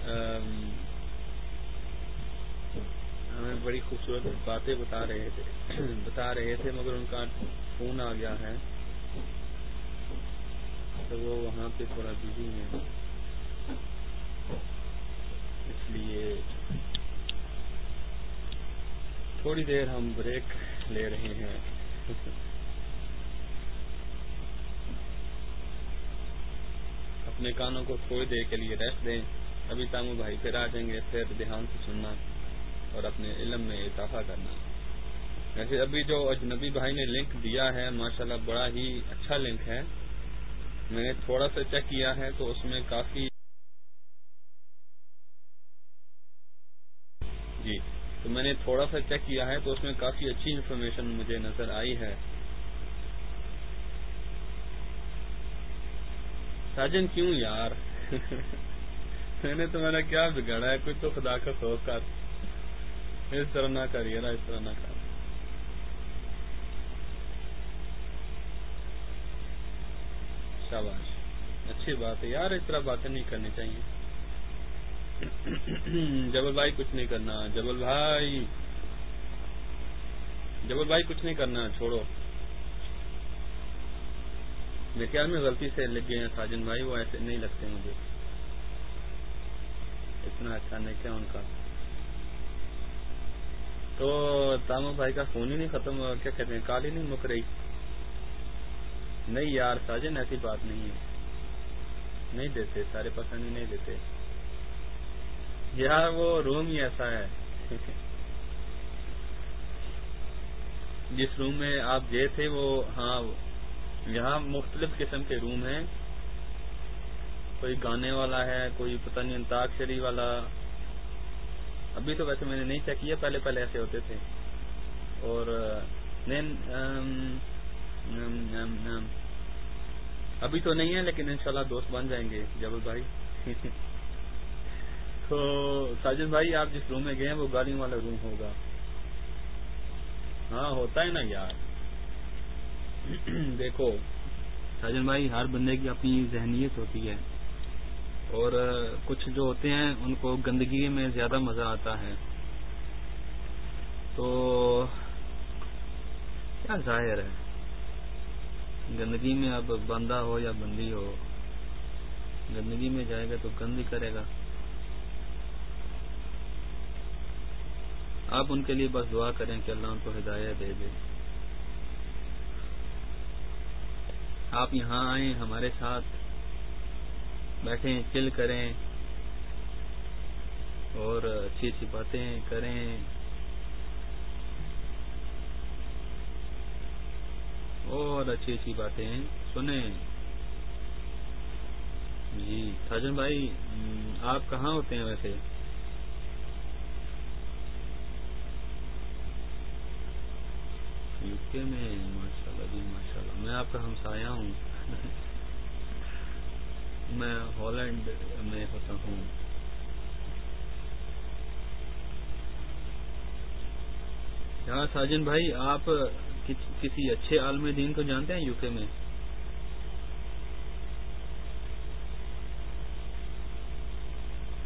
ہمیں بڑی خوبصورت باتیں بتا رہے تھے۔ بتا رہے تھے، مگر ان کا فون آ گیا ہے۔ تو وہ وہاں پہ تھوڑا بزی ہیں۔ اس لیے تھوڑی دیر ہم بریک لے رہے ہیں۔ اپنے کانوں کو تھوڑی دیر کے لیے ریسٹ دیں۔ ابھی تامو بھائی پھر آ جائیں گے پھر دھیان سے سننا اور اپنے علم میں اضافہ کرنا۔ ویسے ابھی جو اجنبی بھائی نے لنک دیا ہے، ماشاءاللہ بڑا ہی اچھا لنک ہے۔ میں نے تھوڑا سا چیک کیا ہے تو اس میں کافی جی تو میں نے تھوڑا سا چیک کیا ہے تو اس میں کافی اچھی انفارمیشن مجھے نظر آئی ہے۔ ساجن کیوں یار؟ میں نے تو کیا بگاڑا ہے کچھ تو خدا کا خوف کر۔ اس طرح نہ کریے نا اس طرح نہ کر۔ شاباش، اچھی بات ہے۔ یار، اس طرح باتیں نہیں کرنی چاہیے۔ جبل بھائی کچھ نہیں کرنا۔ جبل بھائی جبل بھائی کچھ نہیں کرنا، چھوڑو۔ میرے خیال میں غلطی سے لگ گئے ہیں ساجن بھائی، وہ ایسے نہیں لگتے مجھے۔ اتنا اچھا نہیں کیا ان کا۔ تو تامو بھائی کا فون ہی نہیں ختم کیا کہتے ہیں؟ کال ہی نہیں مک رہی۔ نہیں یار ساجن، ایسی بات نہیں ہے۔ نہیں دیتے، سارے پسند ہی نہیں دیتے۔ یار وہ روم ہی ایسا ہے۔ جس روم میں آپ گئے تھے وہ ہاں یہاں مختلف قسم کے روم ہیں۔ کوئی گانے والا ہے، کوئی پتہ نہیں انتاکشری والا۔ ابھی تو ویسے میں نے نہیں چیک کیا، پہلے پہلے ایسے ہوتے تھے۔ اور ابھی تو نہیں ہے، لیکن انشاءاللہ دوست بن جائیں گے، جبل بھائی۔ تو، ساجد بھائی، آپ جس روم میں گئے ہیں، وہ گاڑیوں والا روم ہوگا۔ ہاں ہوتا ہے نا یار۔ دیکھو، ساجن بھائی، ہر بندے کی اپنی ذہنیت ہوتی ہے۔ اور کچھ جو ہوتے ہیں، ان کو گندگی میں زیادہ مزہ آتا ہے۔ تو، کیا ظاہر ہے؟ گندگی میں اب بندہ ہو یا بندی ہو، گندگی میں جائے گا تو گند کرے گا۔ آپ ان کے لیے بس دعا کریں کہ اللہ ان کو ہدایت دے دے۔ آپ یہاں آئیں، ہمارے ساتھ بیٹھیں چل کریں اور اچھی اچھی باتیں کریں۔ اور اچھی اچھی باتیں سنیں۔ جی ساجن بھائی آپ کہاں ہوتے ہیں ویسے؟ یو کے میں، ماشاء جی ماشاء اللہ میں آپ کا ہمسایا ہوں۔ میں ہالینڈ میں ہوتا ہوں۔ یہاں ساجن بھائی، آپ کسی اچھے عالم دین کو جانتے ہیں یو کے میں؟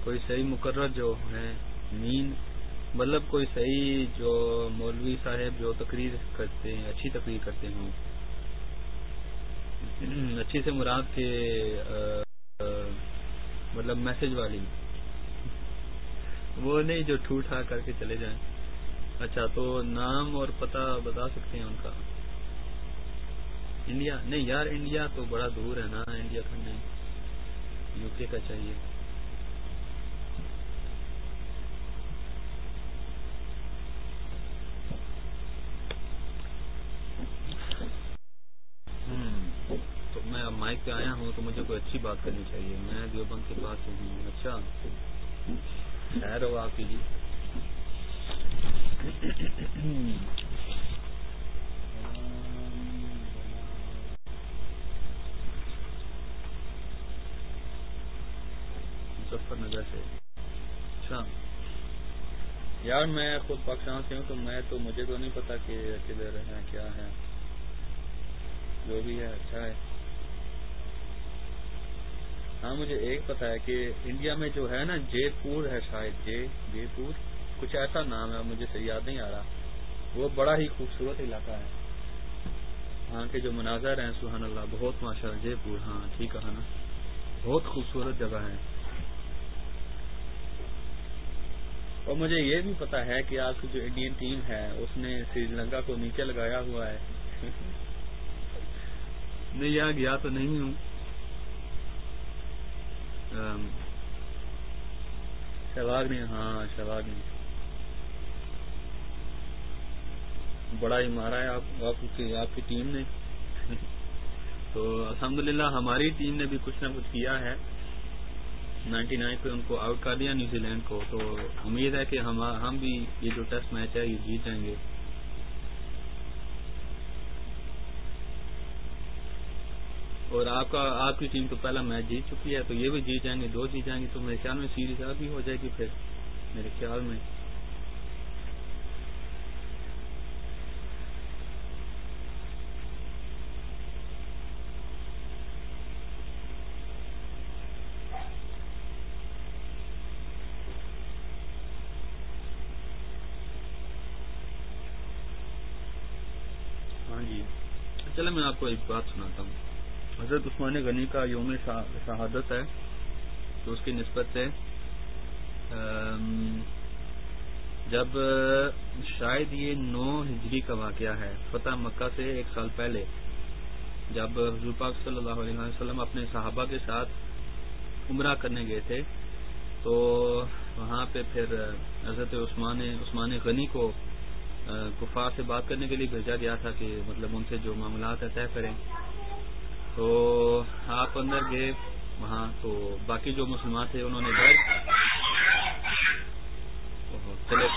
کوئی صحیح مقرر جو ہے مین؟ مطلب کوئی صحیح جو مولوی صاحب جو تقریر کرتے ہیں، اچھی تقریر کرتے ہوں۔ اچھی سے مراد کے مطلب میسج والی۔ وہ نہیں جو ٹھوٹا کر کے چلے جائیں۔ اچھا تو نام اور پتہ بتا سکتے ہیں ان کا۔ انڈیا؟ نہیں یار، انڈیا تو بڑا دور ہے نا، انڈیا کا نہیں، یو کے کا چاہیے۔ پہ آیا ہوں تو مجھے کوئی اچھی بات کرنی چاہیے۔ میں دیوبند کے پاس ہوں۔ اچھا۔ خیر ہو آپ کی جی۔ مظفر نگر سے۔ اچھا۔ یار میں خود پاکستان سے ہوں تو میں تو مجھے تو نہیں پتا کہ کدھر ہے کیا ہے۔ جو بھی ہے اچھا ہے۔ ہاں مجھے ایک پتا ہے کہ انڈیا میں جو ہے نا جے پور ہے شاید، جے جے پور کچھ ایسا نام ہے، مجھے سے یاد نہیں آ رہا۔ وہ بڑا ہی خوبصورت علاقہ ہے۔ وہاں کے جو مناظر ہیں، سبحان اللہ، بہت ماشاء اللہ جے پور ہاں ٹھیک ہے نا۔ بہت خوبصورت جگہ ہے۔ اور مجھے یہ بھی پتا ہے کہ آپ کی جو انڈین ٹیم ہے، اس نے سری لنکا کو نیچے لگایا ہوا ہے۔ نہیں یہاں گیا تو نہیں ہوں۔ شہباگ ہاں شہباگ نے بڑا ہی مارا ہے آپ کی ٹیم نے۔ تو الحمدللہ ہماری ٹیم نے بھی کچھ نہ کچھ کیا ہے۔ نائنٹی نائن پہ ان کو آؤٹ کر دیا نیوزی لینڈ کو۔ تو امید ہے کہ ہم بھی یہ جو ٹیسٹ میچ ہے، یہ جیت جائیں گے۔ اور آپ کا، آپ کی ٹیم تو پہلا میچ جیت چکی ہے، تو یہ بھی جیت جائیں گے، دو جیت جائیں گے، تو میرے خیال میں سیریز اب بھی ہو جائے گی پھر، میرے خیال میں۔ ہاں جی۔ چلے میں آپ کو ایک بات سناتا ہوں۔ حضرت عثمان غنی کا یوم شہادت ہے، تو اس کی نسبت سے جب شاید یہ نو ہجری کا واقعہ ہے، فتح مکہ سے ایک سال پہلے، جب حضور پاک صلی اللہ علیہ وسلم اپنے صحابہ کے ساتھ عمرہ کرنے گئے تھے، تو وہاں پہ پھر حضرت عثمان عثمان غنی کو کفار سے بات کرنے کے لیے بھیجا گیا تھا کہ مطلب ان سے جو معاملات ہیں طے کریں۔ تو آپ اندر گئے وہاں، تو باقی جو مسلمان تھے، انہوں نے چلے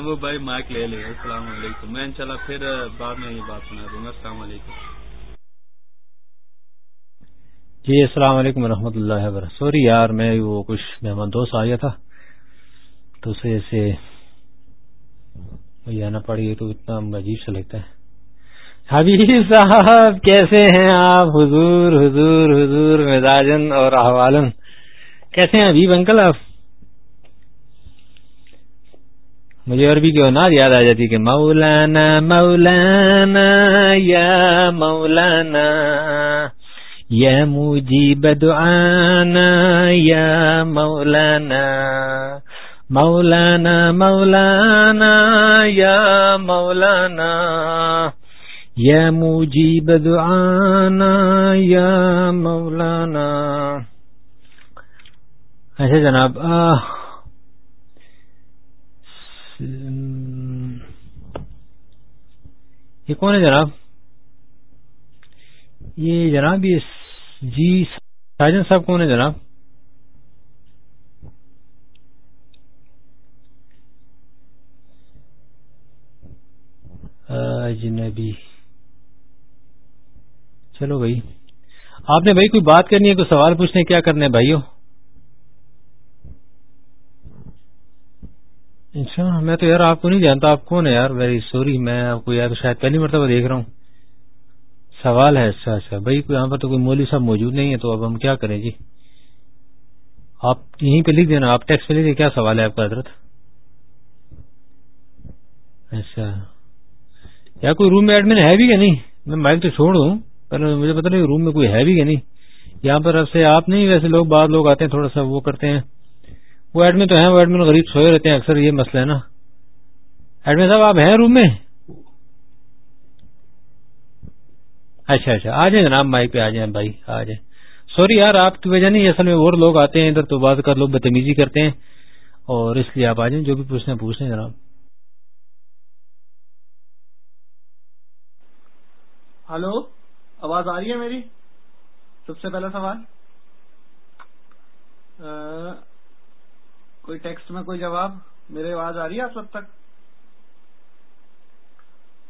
وہ بھائی مائک لے لے السلام علیکم۔ میں انشاءاللہ پھر بعد میں یہ بات سنا دوں گا۔ السلام علیکم۔ جی السلام علیکم ورحمۃ اللہ وبرکاتہ۔ سوری یار، میں وہ کچھ مہمان دوست آ گیا تھا، تو اسے آنا پڑی تو اتنا عجیب سے لگتا ہے۔ حبیب صاحب، کیسے ہیں آپ؟ حضور حضور حضور، مزاجن اور احوالن. کیسے ہیں حبیب انکل آپ؟ مجھے عربی کی نار یاد آ جاتی کہ مولانا مولانا، یا مولانا، یا مجیب دعانا، یا مولانا مولانا مولانا، یا مولانا یا مجیب دعانا یا مولانا. ایسے جناب یہ کون ہے جناب؟ یہ جناب، یہ جی ساجن صاحب کون ہے جناب؟ اجنبی۔ چلو بھائی۔ آپ نے بھائی کوئی بات کرنی ہے، کوئی سوال پوچھنے کیا کرنے بھائیو اچھا میں تو یار آپ کو نہیں جانتا، آپ کون ہے یار؟ ویری سوری میں آپ کو یار شاید پہلی مرتبہ دیکھ رہا ہوں۔ سوال ہے اچھا اچھا۔ بھائی یہاں پر تو کوئی مولوی صاحب موجود نہیں ہے، تو اب ہم کیا کریں جی؟ آپ یہیں پہ لکھ دینا، آپ ٹیکس پہ لکھ دیں کیا سوال ہے آپ کا حضرت؟ اچھا۔ یا کوئی روم میں ایڈمن ہے بھی کہ نہیں؟ میں مائک تو چھوڑ دوں۔ پر مجھے پتا نہیں روم میں کوئی ہے بھی کہ نہیں۔ یہاں پر اب سے آپ نہیں، ویسے لوگ بعض لوگ آتے ہیں، تھوڑا سا وہ کرتے ہیں۔ وہ ایڈمن تو ہیں، وہ ایڈمن غریب سوئے رہتے ہیں، اکثر یہ مسئلہ ہے نا۔ ایڈمن صاحب، آپ ہیں روم میں؟ اچھا اچھا آ جائیں جناب، مائک پہ آ جائیں بھائی، آ جائیں۔ سوری یار، آپ کی وجہ نہیں، اصل میں اور لوگ آتے ہیں، ادھر تو بات کر لوگ بدتمیزی کرتے ہیں۔ اور اس لیے آپ آ جائیں، جو بھی پوچھنا پوچھ لیں جناب۔ ہلو؟ آواز آ رہی ہے میری؟ سب سے پہلا سوال۔ کوئی ٹیکسٹ میں کوئی جواب؟ میرے آواز آ رہی ہے آپ سب تک؟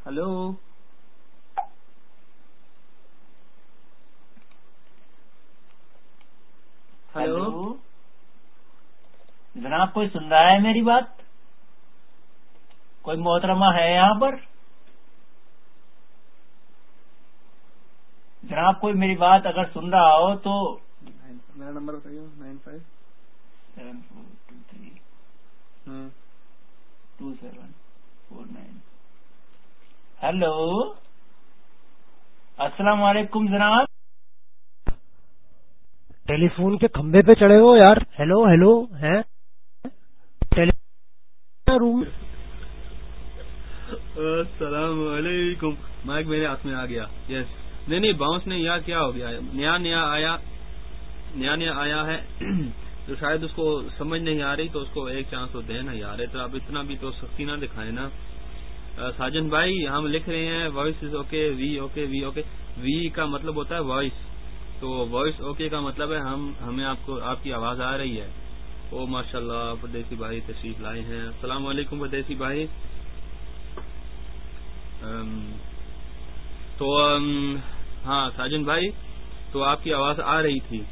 ہلو؟ ہلو؟ جناب، کوئی سن رہا ہے میری بات؟ کوئی محترمہ ہے یہاں پر؟ جناب کوئی میری بات اگر سن رہا ہو تو میرا نمبر بتائیے nine five. Seven four two three. Two seven four nine. Hello السلام علیکم جناب۔ ٹیلی فون کے کھمبے پہ چڑھے ہو یار۔ ہیلو ہیلو ہے روم۔ السلام علیکم۔ مائک میرے ہاتھ میں آ گیا۔ یس نہیں نہیں، باؤنس نے یار کیا ہو گیا؟ نیا نیا آیا، نیا نیا آیا ہے۔ تو شاید اس کو سمجھ نہیں آ رہی، تو اس کو ایک چانس تو دے نا یار تو اب اتنا بھی تو سختی نہ دکھائے نا۔ ساجن بھائی، ہم لکھ رہے ہیں voice is okay we okay we okay we کا مطلب ہوتا ہے وائس تو وائس اوکے کا مطلب ہے، ہم، ہمیں آپ کو، آپ کی آواز آ رہی ہے۔ او ماشاء اللہ پردیسی بھائی تشریف لائے ہیں۔ السلام علیکم پردیسی بھائی۔ تو ہاں ساجن بھائی، تو آپ کی آواز آ رہی تھی۔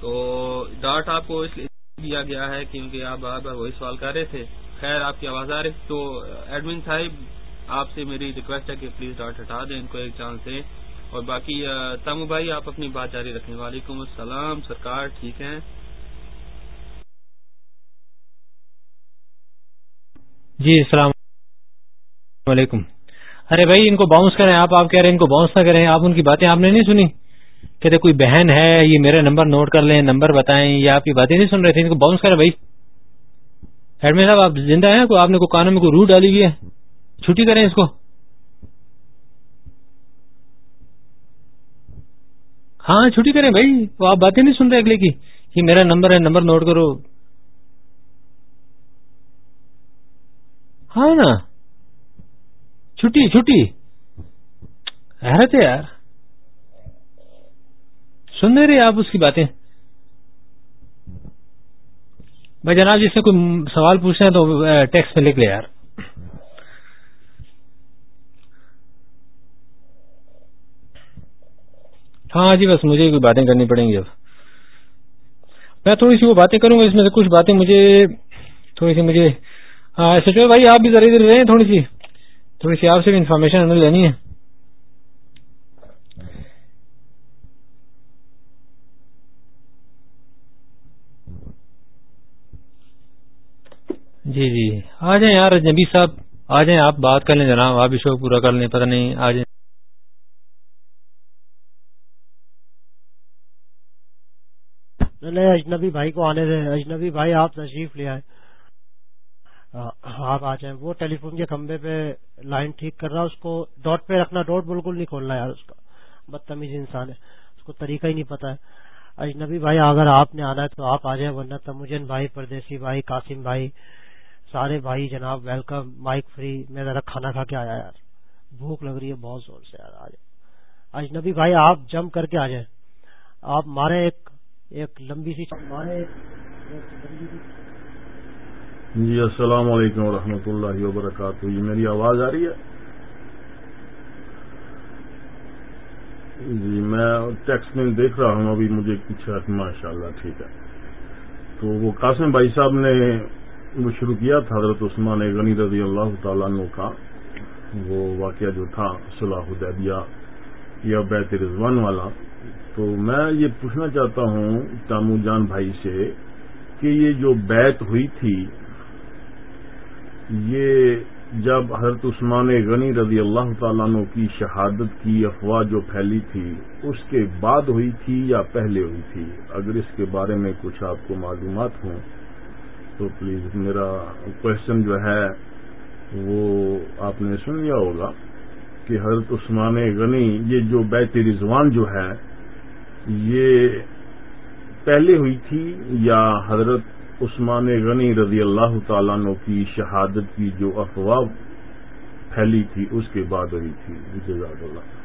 تو ڈاٹ آپ کو اس لیے دیا گیا ہے کیونکہ آپ بار بار وہی سوال کر رہے تھے۔ خیر، آپ کی آواز آ رہی۔ تو ایڈمن صاحب، آپ سے میری ریکویسٹ ہے کہ پلیز ڈاٹ ہٹا دیں ان کو ایک چانس دیں اور باقی تم بھائی، آپ اپنی بات جاری رکھیں۔ وعلیکم السلام، سرکار، ٹھیک ہیں؟ جی السلام علیکم۔ ارے بھائی، ان کو باؤنس کریں، آپ آپ کہہ رہے ہیں ان کو باؤنس نہ کریں۔ آپ ان کی باتیں آپ نے نہیں سنی؟ کہتے کوئی بہن ہے، یہ میرا نمبر نوٹ کر لیں، نمبر بتائیں، یہ آپ کی باتیں نہیں سن رہے تھے؟ ان کو باؤنس کریں بھائی۔ ایڈمن صاحب، آپ زندہ ہیں؟ کو آپ نے کوئی کانوں میں کوئی روح ڈالی ہوئی ہے؟ چھٹی کریں اس کو۔ ہاں چھٹی کریں بھائی۔ وہ آپ باتیں نہیں سن رہے اگلے کی۔ یہ میرا نمبر ہے، نمبر نوٹ کرو۔ ہاں نا۔ چھٹی چھٹی۔ حیرت ہے یار۔ سن نہیں رہے آپ اس کی باتیں؟ بھائی جناب، جس سے کوئی سوال پوچھنا ہے تو ٹیکس میں لکھ لے یار۔ ہاں جی بس مجھے کوئی باتیں کرنی پڑیں گی اب۔ میں تھوڑی سی وہ باتیں کروں گا، اس میں سے کچھ باتیں مجھے، تھوڑی سی مجھے سچو بھائی، آپ بھی ذرا ادھر رہے تھوڑی سی۔ تھوڑی سی آپ سے بھی انفارمیشن ہمیں لینی ہے۔ جی جی۔ آ جائیں یار، نبی صاحب، آ جائیں۔ آپ بات کر لیں جناب، آپ بھی شوق پورا کر لیں، پتہ نہیں، آ جائیں۔ اجنبی بھائی کو آنے دیں۔ اجنبی بھائی، آپ تشریف لے آئے آپ آ جائیں۔ وہ ٹیلی فون کے کھمبے پہ لائن ٹھیک کر رہا اس کو ڈاٹ پہ رکھنا، ڈاٹ بالکل نہیں کھولنا یار، اس کا بدتمیز انسان ہے۔ اس کو طریقہ ہی نہیں پتا ہے۔ اجنبی بھائی، اگر آپ نے آنا ہے تو آپ آ جائیں، ورنہ تمجن بھائی، پردیسی بھائی، قاسم بھائی، سارے بھائی، جناب، ویلکم، مائک فری، میں ذرا کھانا کھا کے آیا یار۔ بھوک لگ رہی ہے بہت زور سے یار، آ جائیں۔ اجنبی بھائی، آپ جم کر کے آ جائیں۔ آپ مارے ایک ایک لمبی سی مارے جی السلام علیکم ورحمۃ اللہ وبرکاتہ۔ جی میری آواز آ رہی ہے؟ جی میں ٹیکس میں دیکھ رہا ہوں، ابھی مجھے کچھ ماشاء اللہ ٹھیک ہے۔ تو وہ قاسم بھائی صاحب نے وہ شروع کیا تھا، حضرت عثمان غنی رضی اللہ تعالیٰ عنہ کا۔ وہ واقعہ جو تھا، صلاح الدیبیہ یا بیت رضوان والا۔ تو میں یہ پوچھنا چاہتا ہوں، تامو جان بھائی سے، کہ یہ جو بیت ہوئی تھی یہ جب حضرت عثمان غنی رضی اللہ تعالیٰ عنہ کی شہادت کی افواہ جو پھیلی تھی، اس کے بعد ہوئی تھی یا پہلے ہوئی تھی؟ اگر اس کے بارے میں کچھ آپ کو معلومات ہوں، تو پلیز میرا کوشچن جو ہے، وہ آپ نے سن لیا ہوگا کہ حضرت عثمان غنی، یہ جو بیت رضوان جو ہے، یہ پہلے ہوئی تھی یا حضرت عثمان غنی رضی اللہ تعالیٰ عنہ کی شہادت کی جو افواہ پھیلی تھی، اس کے بعد ہوئی تھی۔ جزاک اللہ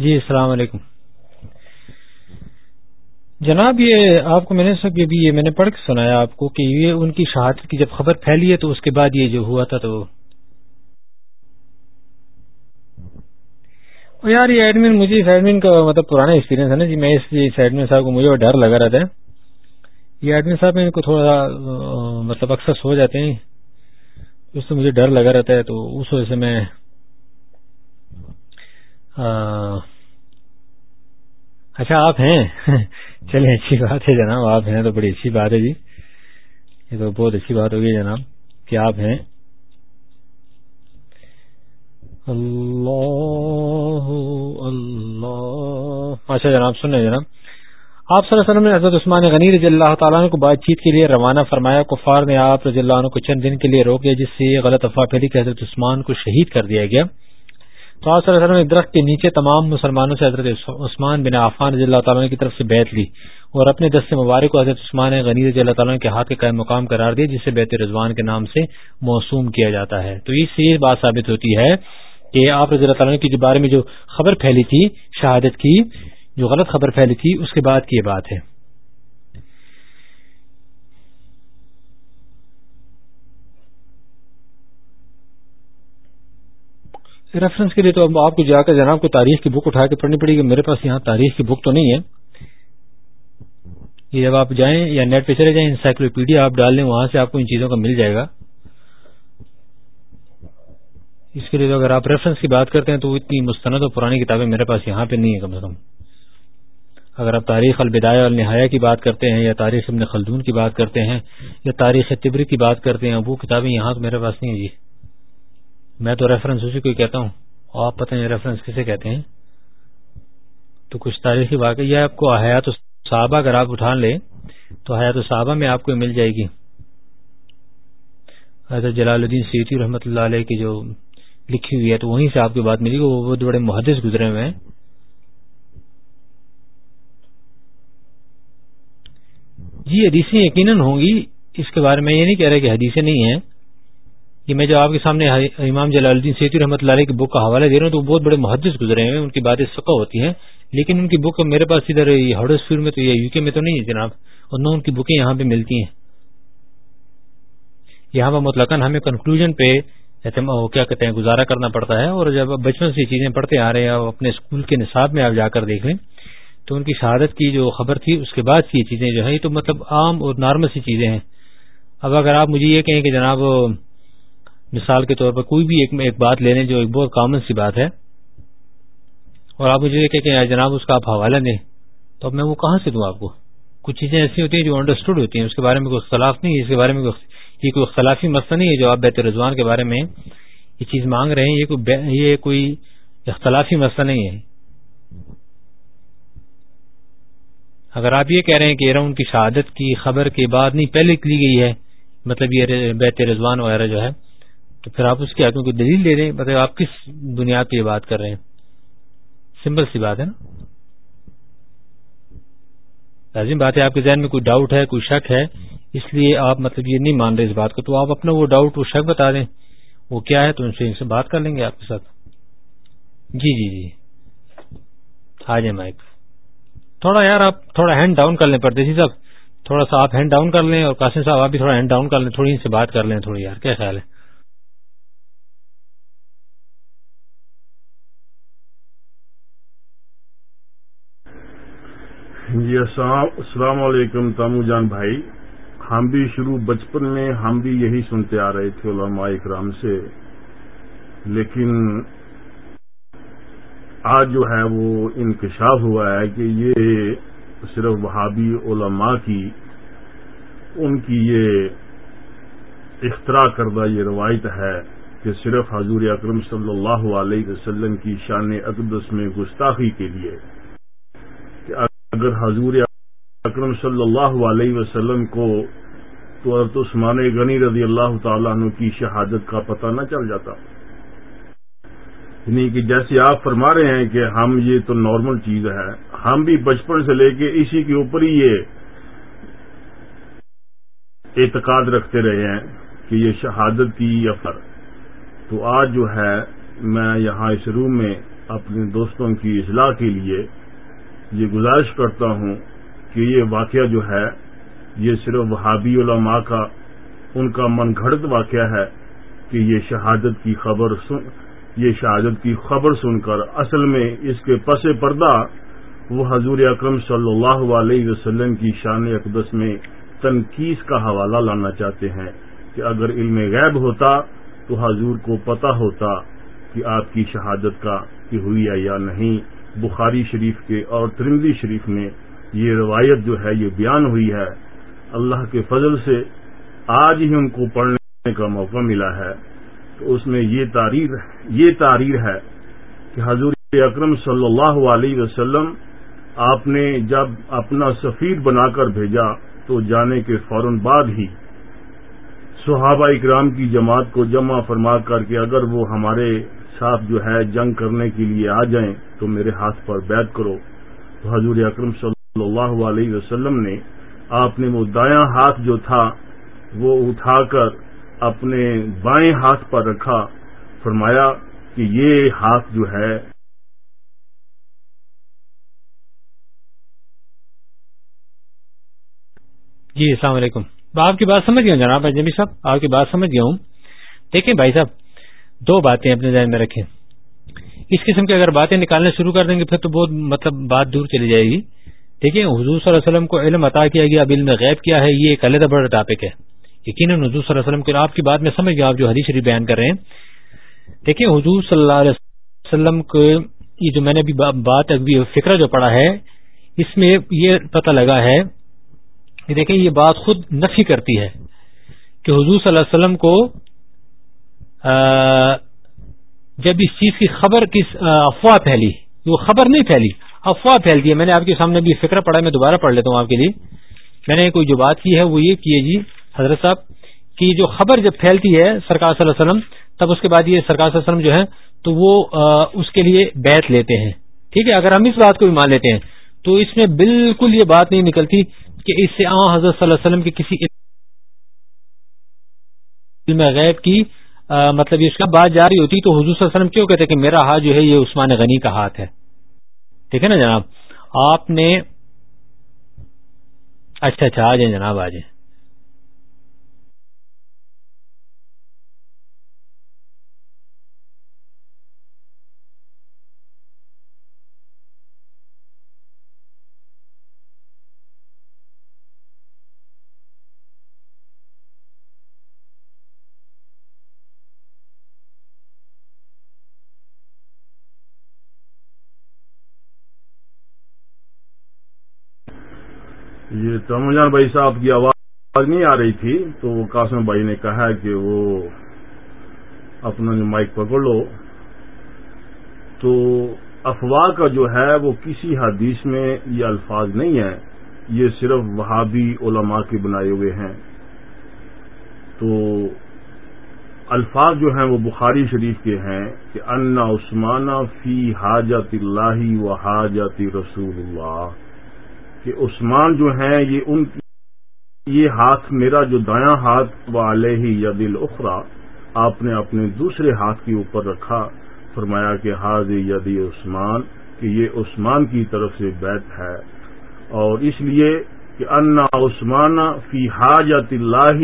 جی السلام علیکم۔ جناب، یہ آپ کو میں نے سب، یہ بھی یہ میں نے پڑھ کے سنایا آپ کو کہ یہ ان کی شہادت کی جب خبر پھیلی ہے تو اس کے بعد یہ جو ہوا تھا تو۔ یار، یہ ایڈمن، مجھے اس ایڈمن کا مطلب پرانا ایکسپیرینس ہے نا۔ جی میں اس ایڈمن صاحب کو، مجھے ڈر لگا رہتا ہے یہ ایڈمن صاحب ان کو تھوڑا مطلب اکثر سو جاتے ہیں۔ اس سے مجھے ڈر لگا رہتا ہے تو اس وجہ سے میں اچھا آپ ہیں؟ چلیں، اچھی بات ہے جناب، آپ ہیں تو بڑی اچھی بات ہے جی۔ یہ تو بہت اچھی بات ہوگی جناب کہ آپ ہیں۔ اللہ اللہ۔ اچھا جناب، سنیں جناب۔ آپ صلی اللہ علیہ وسلم نے حضرت عثمان غنی رضی اللہ تعالیٰ کو بات چیت کے لیے روانہ فرمایا، کفار نے آپ رضی اللہ عنہ کو چند دن کے لیے روک دیا جس سے یہ غلط افواہ پھیلی کہ حضرت عثمان کو شہید کر دیا گیا۔ تو آپ صلی اللہ علیہ وسلم نے درخت کے نیچے تمام مسلمانوں سے حضرت عثمان بن عفان رضی اللہ تعالیٰ کی طرف سے بیت لی اور اپنے دست مبارک کو حضرت عثمان غنی رضی اللہ تعالیٰ کے ہاتھ کے قائم مقام قرار دیا، جسے بیت رضوان کے نام سے موسوم کیا جاتا ہے۔ تو اس سے یہ بات ثابت ہوتی ہے کہ آپ رضی اللہ تعالیٰ کی جو بارے میں جو خبر پھیلی تھی، شہادت کی، جو غلط خبر پھیلی تھی، اس کے بعد کی یہ بات ہے۔ ریفرنس کے لیے تو آپ کو جا کر جناب کو تاریخ کی بک اٹھا کے پڑھنی پڑے گی۔ میرے پاس یہاں تاریخ کی بک تو نہیں ہے۔ یہ جب آپ جائیں یا نیٹ پہ چلے جائیں انسائکلوپیڈیا آپ ڈال لیں، وہاں سے آپ کو ان چیزوں کا مل جائے گا۔ اس کے لیے تو اگر آپ ریفرنس کی بات کرتے ہیں تو اتنی مستند اور پرانی کتابیں میرے پاس یہاں پہ نہیں ہے کم از کم۔ اگر آپ تاریخ البدایہ النہایا کی بات کرتے ہیں یا تاریخ ابن خلدون کی بات کرتے ہیں یا تاریخ تبری کی بات کرتے ہیں، وہ کتابیں یہاں تو میرے پاس نہیں ہے جی۔ میں تو ریفرنس اسی کو کہتا ہوں۔ آپ پتہ نہیں ریفرنس کسے کہتے ہیں۔ تو کچھ تاریخی واقعہ، یہ آپ کو حیات صحابہ اگر آپ اٹھا لیں، تو حیات صحابہ میں آپ کو مل جائے گی۔ حضرت جلال الدین سیتی رحمۃ اللہ علیہ کی جو لکھی ہوئی ہے، تو وہیں سے آپ کی بات ملی گی۔ وہ بہت بڑے محدث گزرے ہوئے ہیں۔ جی حدیثیں یقیناً ہوں گی۔ اس کے بارے میں یہ نہیں کہہ رہے کہ حدیثیں نہیں ہیں۔ کہ میں جو آپ کے سامنے امام جلال الدین سیتی رحمۃ اللہ علیہ کی بک کا حوالہ دے رہا ہوں تو وہ بہت بڑے محدث گزرے ہیں، ان کی باتیں سکا ہوتی ہیں، لیکن ان کی بک میرے پاس ادھر ہاؤڈس فیلڈ میں تو یا یو کے میں تو نہیں ہے جناب، اور نہ ان کی بکیں یہاں پہ ملتی ہیں۔ یہاں پر مطلق ہمیں کنکلوژن پہ کیا کہتے ہیں، گزارا کرنا پڑتا ہے، اور جب بچپن سے چیزیں پڑھتے آ رہے ہیں اپنے اسکول کے نصاب میں آپ جا کر دیکھ لیں، تو ان کی شہادت کی جو خبر تھی، اس کے بعد کی چیزیں جو ہیں، یہ تو مطلب عام اور نارمل سی چیزیں ہیں۔ اب اگر آپ مجھے یہ کہیں کہ جناب مثال کے طور پر کوئی بھی ایک ایک بات لے لیں جو ایک بہت کامن سی بات ہے۔ اور آپ مجھے یہ کہ جناب، اس کا آپ حوالہ دیں۔ تو اب میں وہ کہاں سے دوں آپ کو؟ کچھ چیزیں ایسی ہوتی ہیں جو انڈرسٹوڈ ہوتی ہیں، اس کے بارے میں کوئی اختلاف نہیں ہے اس کے بارے میں یہ کوئی اختلافی مسئلہ نہیں ہے جو آپ بیت رضوان کے بارے میں یہ چیز مانگ رہے ہیں، یہ کوئی یہ کوئی اختلافی مسئلہ نہیں ہے۔ اگر آپ یہ کہہ رہے ہیں کہ ان کی شہادت کی خبر کے بعد نہیں، پہلے لی گئی ہے مطلب یہ بیت رضوان وغیرہ جو ہے تو پھر آپ اس کے آدمی کو دلیل دے دیں مطلب آپ کس بنیاد پہ یہ بات کر رہے ہیں؟ سمپل سی بات ہے نا؟ لازم بات ہے، آپ کے ذہن میں کوئی ڈاؤٹ ہے، کوئی شک ہے، اس لیے آپ مطلب یہ نہیں مان رہے اس بات کو۔ تو آپ اپنا وہ ڈاؤٹ وہ شک بتا دیں۔ وہ کیا ہے؟ تو ان سے ان سے بات کر لیں گے آپ کے ساتھ۔ جی جی جی۔ آ جائیں مائک۔ تھوڑا یار آپ تھوڑا ہینڈ ڈاؤن کر لیں پردیسی صاحب۔ تھوڑا سا آپ ہینڈ ڈاؤن کر لیں اور قاسم صاحب آپ بھی تھوڑا ہینڈ ڈاؤن کر لیں، تھوڑی ان سے بات کر لیں، تھوڑی یار، کیا خیال ہے؟ جی السلام علیکم، تامو جان بھائی۔ ہم بھی شروع بچپن میں ہم بھی یہی سنتے آ رہے تھے علماء اکرام سے۔ لیکن آج جو ہے وہ انکشاف ہوا ہے کہ یہ صرف وہابی علماء کی، ان کی یہ اختراع کردہ یہ روایت ہے کہ صرف حضور اکرم صلی اللہ علیہ وسلم کی شان اقدس میں گستاخی کے لیے۔ اگر حضور اکرم صلی اللہ علیہ وسلم کو تو حضرت عثمان غنی رضی اللہ تعالیٰ عنہ کی شہادت کا پتہ نہ چل جاتا۔ یعنی کہ جیسے آپ فرما رہے ہیں کہ ہم یہ تو نارمل چیز ہے، ہم بھی بچپن سے لے کے اسی کے اوپر ہی یہ اعتقاد رکھتے رہے ہیں کہ یہ شہادت کی یا فر تو آج جو ہے، میں یہاں اس روم میں اپنے دوستوں کی اصلاح کے لیے یہ گزارش کرتا ہوں کہ یہ واقعہ جو ہے، یہ صرف وہابی علماء کا، ان کا من گھڑت واقعہ ہے کہ یہ شہادت کی خبر سن، یہ شہادت کی خبر سن کر اصل میں اس کے پس پردہ وہ حضور اکرم صلی اللہ علیہ وسلم کی شان اقدس میں تنقید کا حوالہ لانا چاہتے ہیں کہ اگر علم غیب ہوتا تو حضور کو پتا ہوتا کہ آپ کی شہادت کا کہ ہوئی ہے یا نہیں۔ بخاری شریف کے اور ترمدی شریف میں یہ روایت جو ہے، یہ بیان ہوئی ہے۔ اللہ کے فضل سے آج ہی ان کو پڑھنے کا موقع ملا ہے۔ تو اس میں یہ تاریر یہ تاریر ہے کہ حضور اکرم صلی اللہ علیہ وسلم آپ نے جب اپنا سفیر بنا کر بھیجا تو جانے کے فوراً بعد ہی صحابہ اکرام کی جماعت کو جمع فرما کر کے اگر وہ ہمارے ساتھ جو ہے جنگ کرنے کے لیے آ جائیں تو میرے ہاتھ پر بیت کرو۔ تو حضور اکرم صلی اللہ علیہ وسلم نے آپ نے وہ دایاں ہاتھ جو تھا وہ اٹھا کر اپنے بائیں ہاتھ پر رکھا۔ فرمایا کہ یہ ہاتھ جو ہے جی السلام علیکم۔ آپ کی بات سمجھ گیا ہوں جناب اجنبی صاحب، آپ کی بات سمجھ گیا ہوں۔ دیکھیں بھائی صاحب دو باتیں اپنے ذہن میں رکھیں۔ اس قسم کی اگر باتیں نکالنا شروع کر دیں گے، پھر تو بہت مطلب بات دور چلی جائے گی۔ دیکھیں، حضور صلی اللہ علیہ وسلم کو علم عطا کیا گیا، اب علم غیب کیا ہے، یہ ایک علیحدہ بڑا ٹاپک ہے۔ یقیناً حضور صلی اللہ علیہ وسلم کے آپ کی بات میں سمجھ گیا آپ جو حدیث شریف بیان کر رہے ہیں۔ دیکھیں، حضور صلی اللہ علیہ وسلم کو یہ جو میں نے ابھی بات، ابھی فکر جو پڑا ہے، اس میں یہ پتہ لگا ہے کہ دیکھیں، یہ بات خود نفی کرتی ہے کہ حضور صلی اللہ علیہ وسلم کو جب اس چیز کی خبر کس افواہ پھیلی، وہ خبر نہیں پھیلی، افواہ پھیل ہے۔ میں نے آپ کے سامنے بھی فکر پڑا میں دوبارہ پڑھ لیتا ہوں آپ کے لیے۔ میں نے کوئی جو بات کی ہے، وہ یہ کی ہے جی حضرت صاحب، کہ جو خبر جب پھیلتی ہے سرکار صلی اللہ علیہ وسلم، تب اس کے بعد یہ سرکار صلی اللہ علیہ وسلم جو ہے تو وہ اس کے لیے بیت لیتے ہیں۔ ٹھیک ہے، اگر ہم اس بات کو بھی مان لیتے ہیں، تو اس میں بالکل یہ بات نہیں نکلتی کہ اس سے آ، حضرت صلی اللہ علیہ وسلم کے کسی علم غیب کی مطلب اس کا بات جاری ہوتی تو حضور صلی اللہ علیہ وسلم کیوں کہتے کہ میرا ہاتھ جو ہے یہ عثمان غنی کا ہاتھ ہے؟ ٹھیک ہے نا جناب؟ آپ نے اچھا اچھا آ جائیں جناب، آ جائیں۔ یہ جان بھائی صاحب کی آواز نہیں آ رہی تھی، تو وہ قاسم بھائی نے کہا کہ وہ اپنا جو مائک پکڑ لو۔ تو افواہ کا جو ہے وہ کسی حدیث میں یہ الفاظ نہیں ہے یہ صرف وہابی علماء کے بنائے ہوئے ہیں۔ تو الفاظ جو ہیں وہ بخاری شریف کے ہیں کہ انا عثمانہ فی حاجت اللہ و حاجت رسول اللہ۔ کہ عثمان جو ہیں، یہ ان یہ ہاتھ میرا جو دایاں ہاتھ والے ہی یا دل اخرا، آپ نے اپنے دوسرے ہاتھ کے اوپر رکھا۔ فرمایا کہ حاض یدی عثمان، کہ یہ عثمان کی طرف سے بیت ہے۔ اور اس لیے کہ انا عثمان فی حاجت اللہ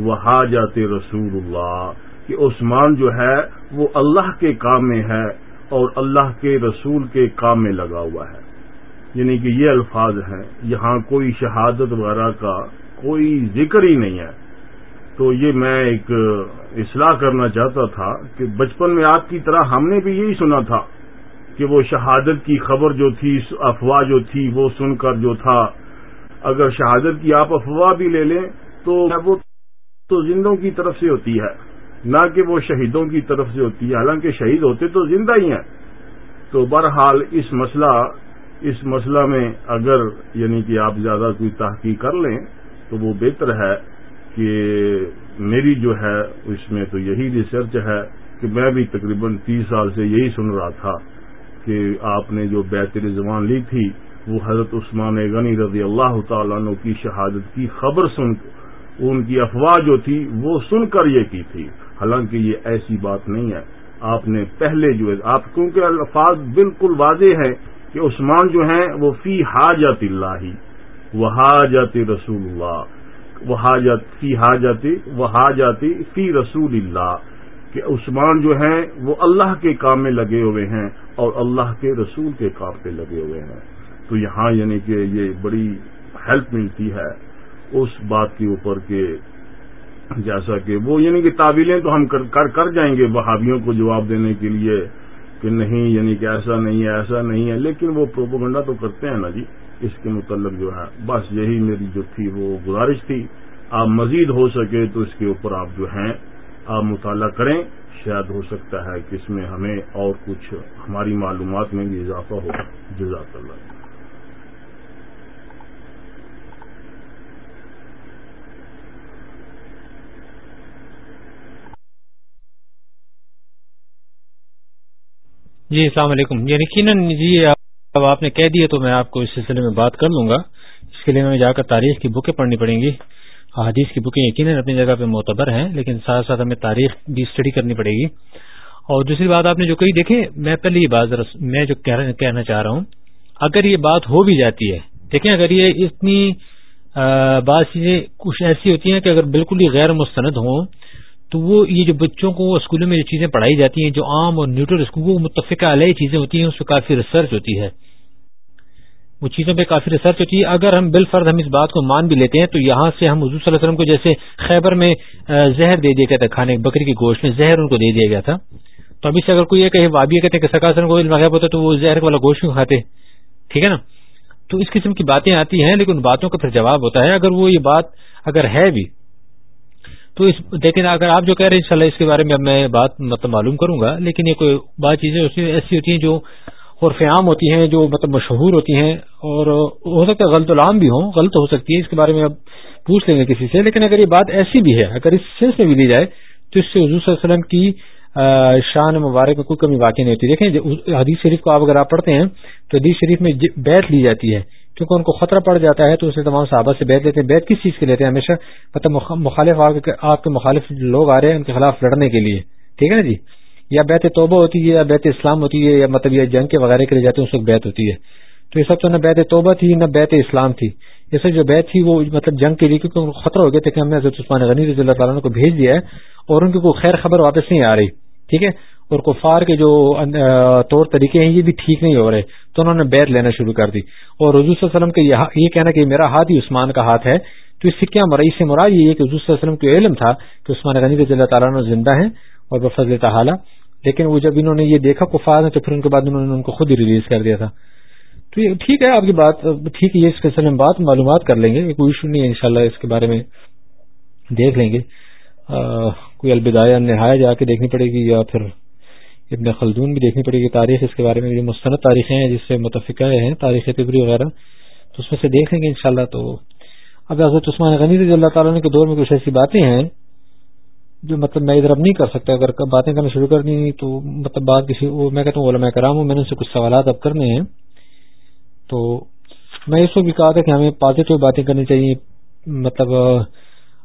و حاجت رسول اللہ کہ عثمان جو ہے، وہ اللہ کے کام میں ہے اور اللہ کے رسول کے کام میں لگا ہوا ہے۔ یعنی کہ یہ الفاظ ہیں، یہاں کوئی شہادت وغیرہ کا کوئی ذکر ہی نہیں ہے۔ تو یہ میں ایک اصلاح کرنا چاہتا تھا کہ بچپن میں آپ کی طرح ہم نے بھی یہی سنا تھا کہ وہ شہادت کی خبر جو تھی، افواہ جو تھی، وہ سن کر جو تھا۔ اگر شہادت کی آپ افواہ بھی لے لیں تو وہ تو زندوں کی طرف سے ہوتی ہے۔ نہ کہ وہ شہیدوں کی طرف سے ہوتی ہے۔ حالانکہ شہید ہوتے تو زندہ ہی ہیں۔ تو بہرحال اس مسئلہ اس مسئلہ میں اگر یعنی کہ آپ زیادہ کوئی تحقیق کر لیں تو وہ بہتر ہے کہ میری جو ہے اس میں تو یہی ریسرچ ہے کہ میں بھی تقریباً تیس سال سے یہی سن رہا تھا کہ آپ نے جو بیتر زبان لی تھی، وہ حضرت عثمان غنی رضی اللہ تعالیٰ عنہ کی شہادت کی خبر سن ان کی افواہ جو تھی، وہ سن کر یہ کی تھی۔ حالانکہ یہ ایسی بات نہیں ہے۔ آپ نے پہلے جو ہے، آپ کیونکہ الفاظ بالکل واضح ہیں کہ عثمان جو ہیں وہ فی حاجت اللہ، وہ جاتی رسول اللہ، وہ فی حاجاتی وہ جاتی فی رسول اللہ، کہ عثمان جو ہیں وہ اللہ کے کام میں لگے ہوئے ہیں اور اللہ کے رسول کے کام پہ لگے ہوئے ہیں۔ تو یہاں یعنی کہ یہ بڑی ہیلپ ملتی ہے اس بات کے اوپر کہ جیسا کہ وہ یعنی کہ تعویلیں تو ہم کر کر جائیں گے بہادیوں کو جواب دینے کے لیے۔ کہ نہیں یعنی کہ ایسا نہیں ہے، ایسا نہیں ہے، لیکن وہ پروپوگنڈا تو کرتے ہیں نا جی اس کے متعلق جو ہے، بس یہی میری جو تھی وہ گزارش تھی۔ آپ مزید ہو سکے تو اس کے اوپر آپ جو ہیں، آپ مطالعہ کریں۔ شاید ہو سکتا ہے کہ اس میں ہمیں اور کچھ ہماری معلومات میں بھی اضافہ ہو۔ جزاک اللہ۔ جی السلام علیکم۔ یعنی یہ یقیناً جی اب آپ نے کہہ دیا تو میں آپ کو اس سلسلے میں بات کر لوں گا۔ اس کے لیے ہمیں جا کر تاریخ کی بکیں پڑھنی پڑیں گی۔ حدیث کی بکیں یقیناً اپنی جگہ پہ معتبر ہیں، لیکن ساتھ ساتھ ہمیں تاریخ بھی اسٹڈی کرنی پڑے گی۔ اور دوسری بات آپ نے جو کہی، دیکھیں، میں پہلے یہ بات میں جو کہنا چاہ رہا ہوں، اگر یہ بات ہو بھی جاتی ہے، دیکھیں، اگر یہ اتنی بات چیزیں کچھ ایسی ہوتی ہیں کہ اگر بالکل ہی غیر مستند ہوں تو وہ یہ جو بچوں کو اسکولوں میں جو چیزیں پڑھائی جاتی ہیں، جو عام اور نیوٹرل اسکول وہ متفقہ علیہ چیزیں ہوتی ہیں، اس پہ کافی ریسرچ ہوتی ہے۔ وہ چیزوں پہ کافی ریسرچ ہوتی ہے۔ اگر ہم بال فرد ہم اس بات کو مان بھی لیتے ہیں، تو یہاں سے ہم حضور صلی اللہ علیہ وسلم کو جیسے خیبر میں زہر دے دیا گیا تھا، کھانے، بکری کے گوشت میں زہر ان کو دے دیا گیا تھا۔ تو ابھی سے اگر کوئی یہ کہ وابی کہتے ہیں کہ سکاسن کو غیب ہوتا تو وہ زہر والا گوشت کیوں کھاتے؟ ٹھیک ہے نا؟ تو اس قسم کی باتیں آتی ہیں، لیکن باتوں کا پھر جواب ہوتا ہے۔ اگر وہ یہ بات اگر ہے بھی تو اس لیکن اگر آپ جو کہہ رہے ہیں اس کے بارے میں میں بات مطلب معلوم کروں گا، لیکن یہ کوئی بات چیزیں ایسی ہوتی ہیں جو اور فیام ہوتی ہیں، جو مطلب مشہور ہوتی ہیں، اور ہو سکتا ہے غلط العام بھی ہوں، غلط ہو سکتی ہے، اس کے بارے میں اب پوچھ لیں گے کسی سے، لیکن اگر یہ بات ایسی بھی ہے، اگر اس سلس میں بھی لی جائے، تو اس سے حضور صلی اللہ علیہ وسلم کی شان مبارک میں کوئی کمی واقع نہیں ہوتی۔ دیکھیں، حدیث شریف کو آپ اگر آپ پڑھتے ہیں، تو حدیث شریف میں بیت لی جاتی ہے۔ کیونکہ ان کو خطرہ پڑ جاتا ہے تو اسے تمام صحابہ سے بیت لیتے ہیں۔ بیت کس چیز کے لیتے ہیں؟ ہمیشہ مطلب مخالف آپ کے مخالف لوگ آ رہے ہیں ان کے خلاف لڑنے کے لیے۔ ٹھیک ہے نا جی؟ یا بیت توبہ ہوتی ہے یا بیت اسلام ہوتی ہے یا مطلب یہ جنگ کے وغیرہ کے لیے جاتے ہیں، اس وقت بیت ہوتی ہے۔ تو یہ سب تو نہ بیت توبہ تھی نہ بیت اسلام تھی۔ یہ سب جو بیت تھی وہ مطلب جنگ کے لیے کیونکہ ان کو خطرہ ہو گیا تھا کہ ہم نے حضرت عثمان غنی رضی اللہ تعالیٰ کو بھیج دیا ہے اور ان کی کوئی خیر خبر واپس نہیں آ رہی۔ ٹھیک ہے؟ اور کفار کے جو طور طریقے ہیں، یہ بھی ٹھیک نہیں ہو رہے۔ تو انہوں نے بیت لینا شروع کر دی۔ اور حضور صلی اللہ علیہ وسلم کا یہ کہنا کہ میرا ہاتھ ہی عثمان کا ہاتھ ہے، تو اس سے کیا مرئی سے مراد یہ کہ حضور صلی اللہ علیہ وسلم کو علم تھا کہ عثمان غنی رضی اللہ تعالیٰ زندہ ہیں اور بفضل تعالیٰ۔ لیکن وہ جب انہوں نے یہ دیکھا کفار نے تو پھر ان کے بعد انہوں نے ان کو خود ہی ریلیز کر دیا تھا۔ تو یہ ٹھیک ہے، آپ کی بات، ٹھیک ہے، یہ اس کے میں بات، معلومات کر لیں گے کوئی ایشو نہیں ہے، انشاءاللہ اس کے بارے میں دیکھ لیں گے۔ کوئی الوداع نہایا جا کے دیکھنی پڑے گی یا پھر ابن خلدون بھی دیکھنی پڑے گی تاریخ، اس کے بارے میں جو مستند تاریخیں ہیں، جس سے متفقہ ہیں، تاریخ تبری وغیرہ۔ تو اس میں سے دیکھ لیں گے انشاءاللہ تو۔ اب حضرت عثمان غنی رضی اللہ تعالیٰ کے دور میں کچھ ایسی باتیں ہیں جو مطلب میں ادھر اب نہیں کر سکتا، اگر باتیں کرنا شروع کر دیں تو مطلب بات کسی میں کہتا ہوں علماء کرام ہوں، میں نے ان سے کچھ سوالات اب کرنے ہیں۔ تو میں اس کو بھی کہا تھا کہ ہمیں پازیٹو باتیں کرنی چاہیے۔ مطلب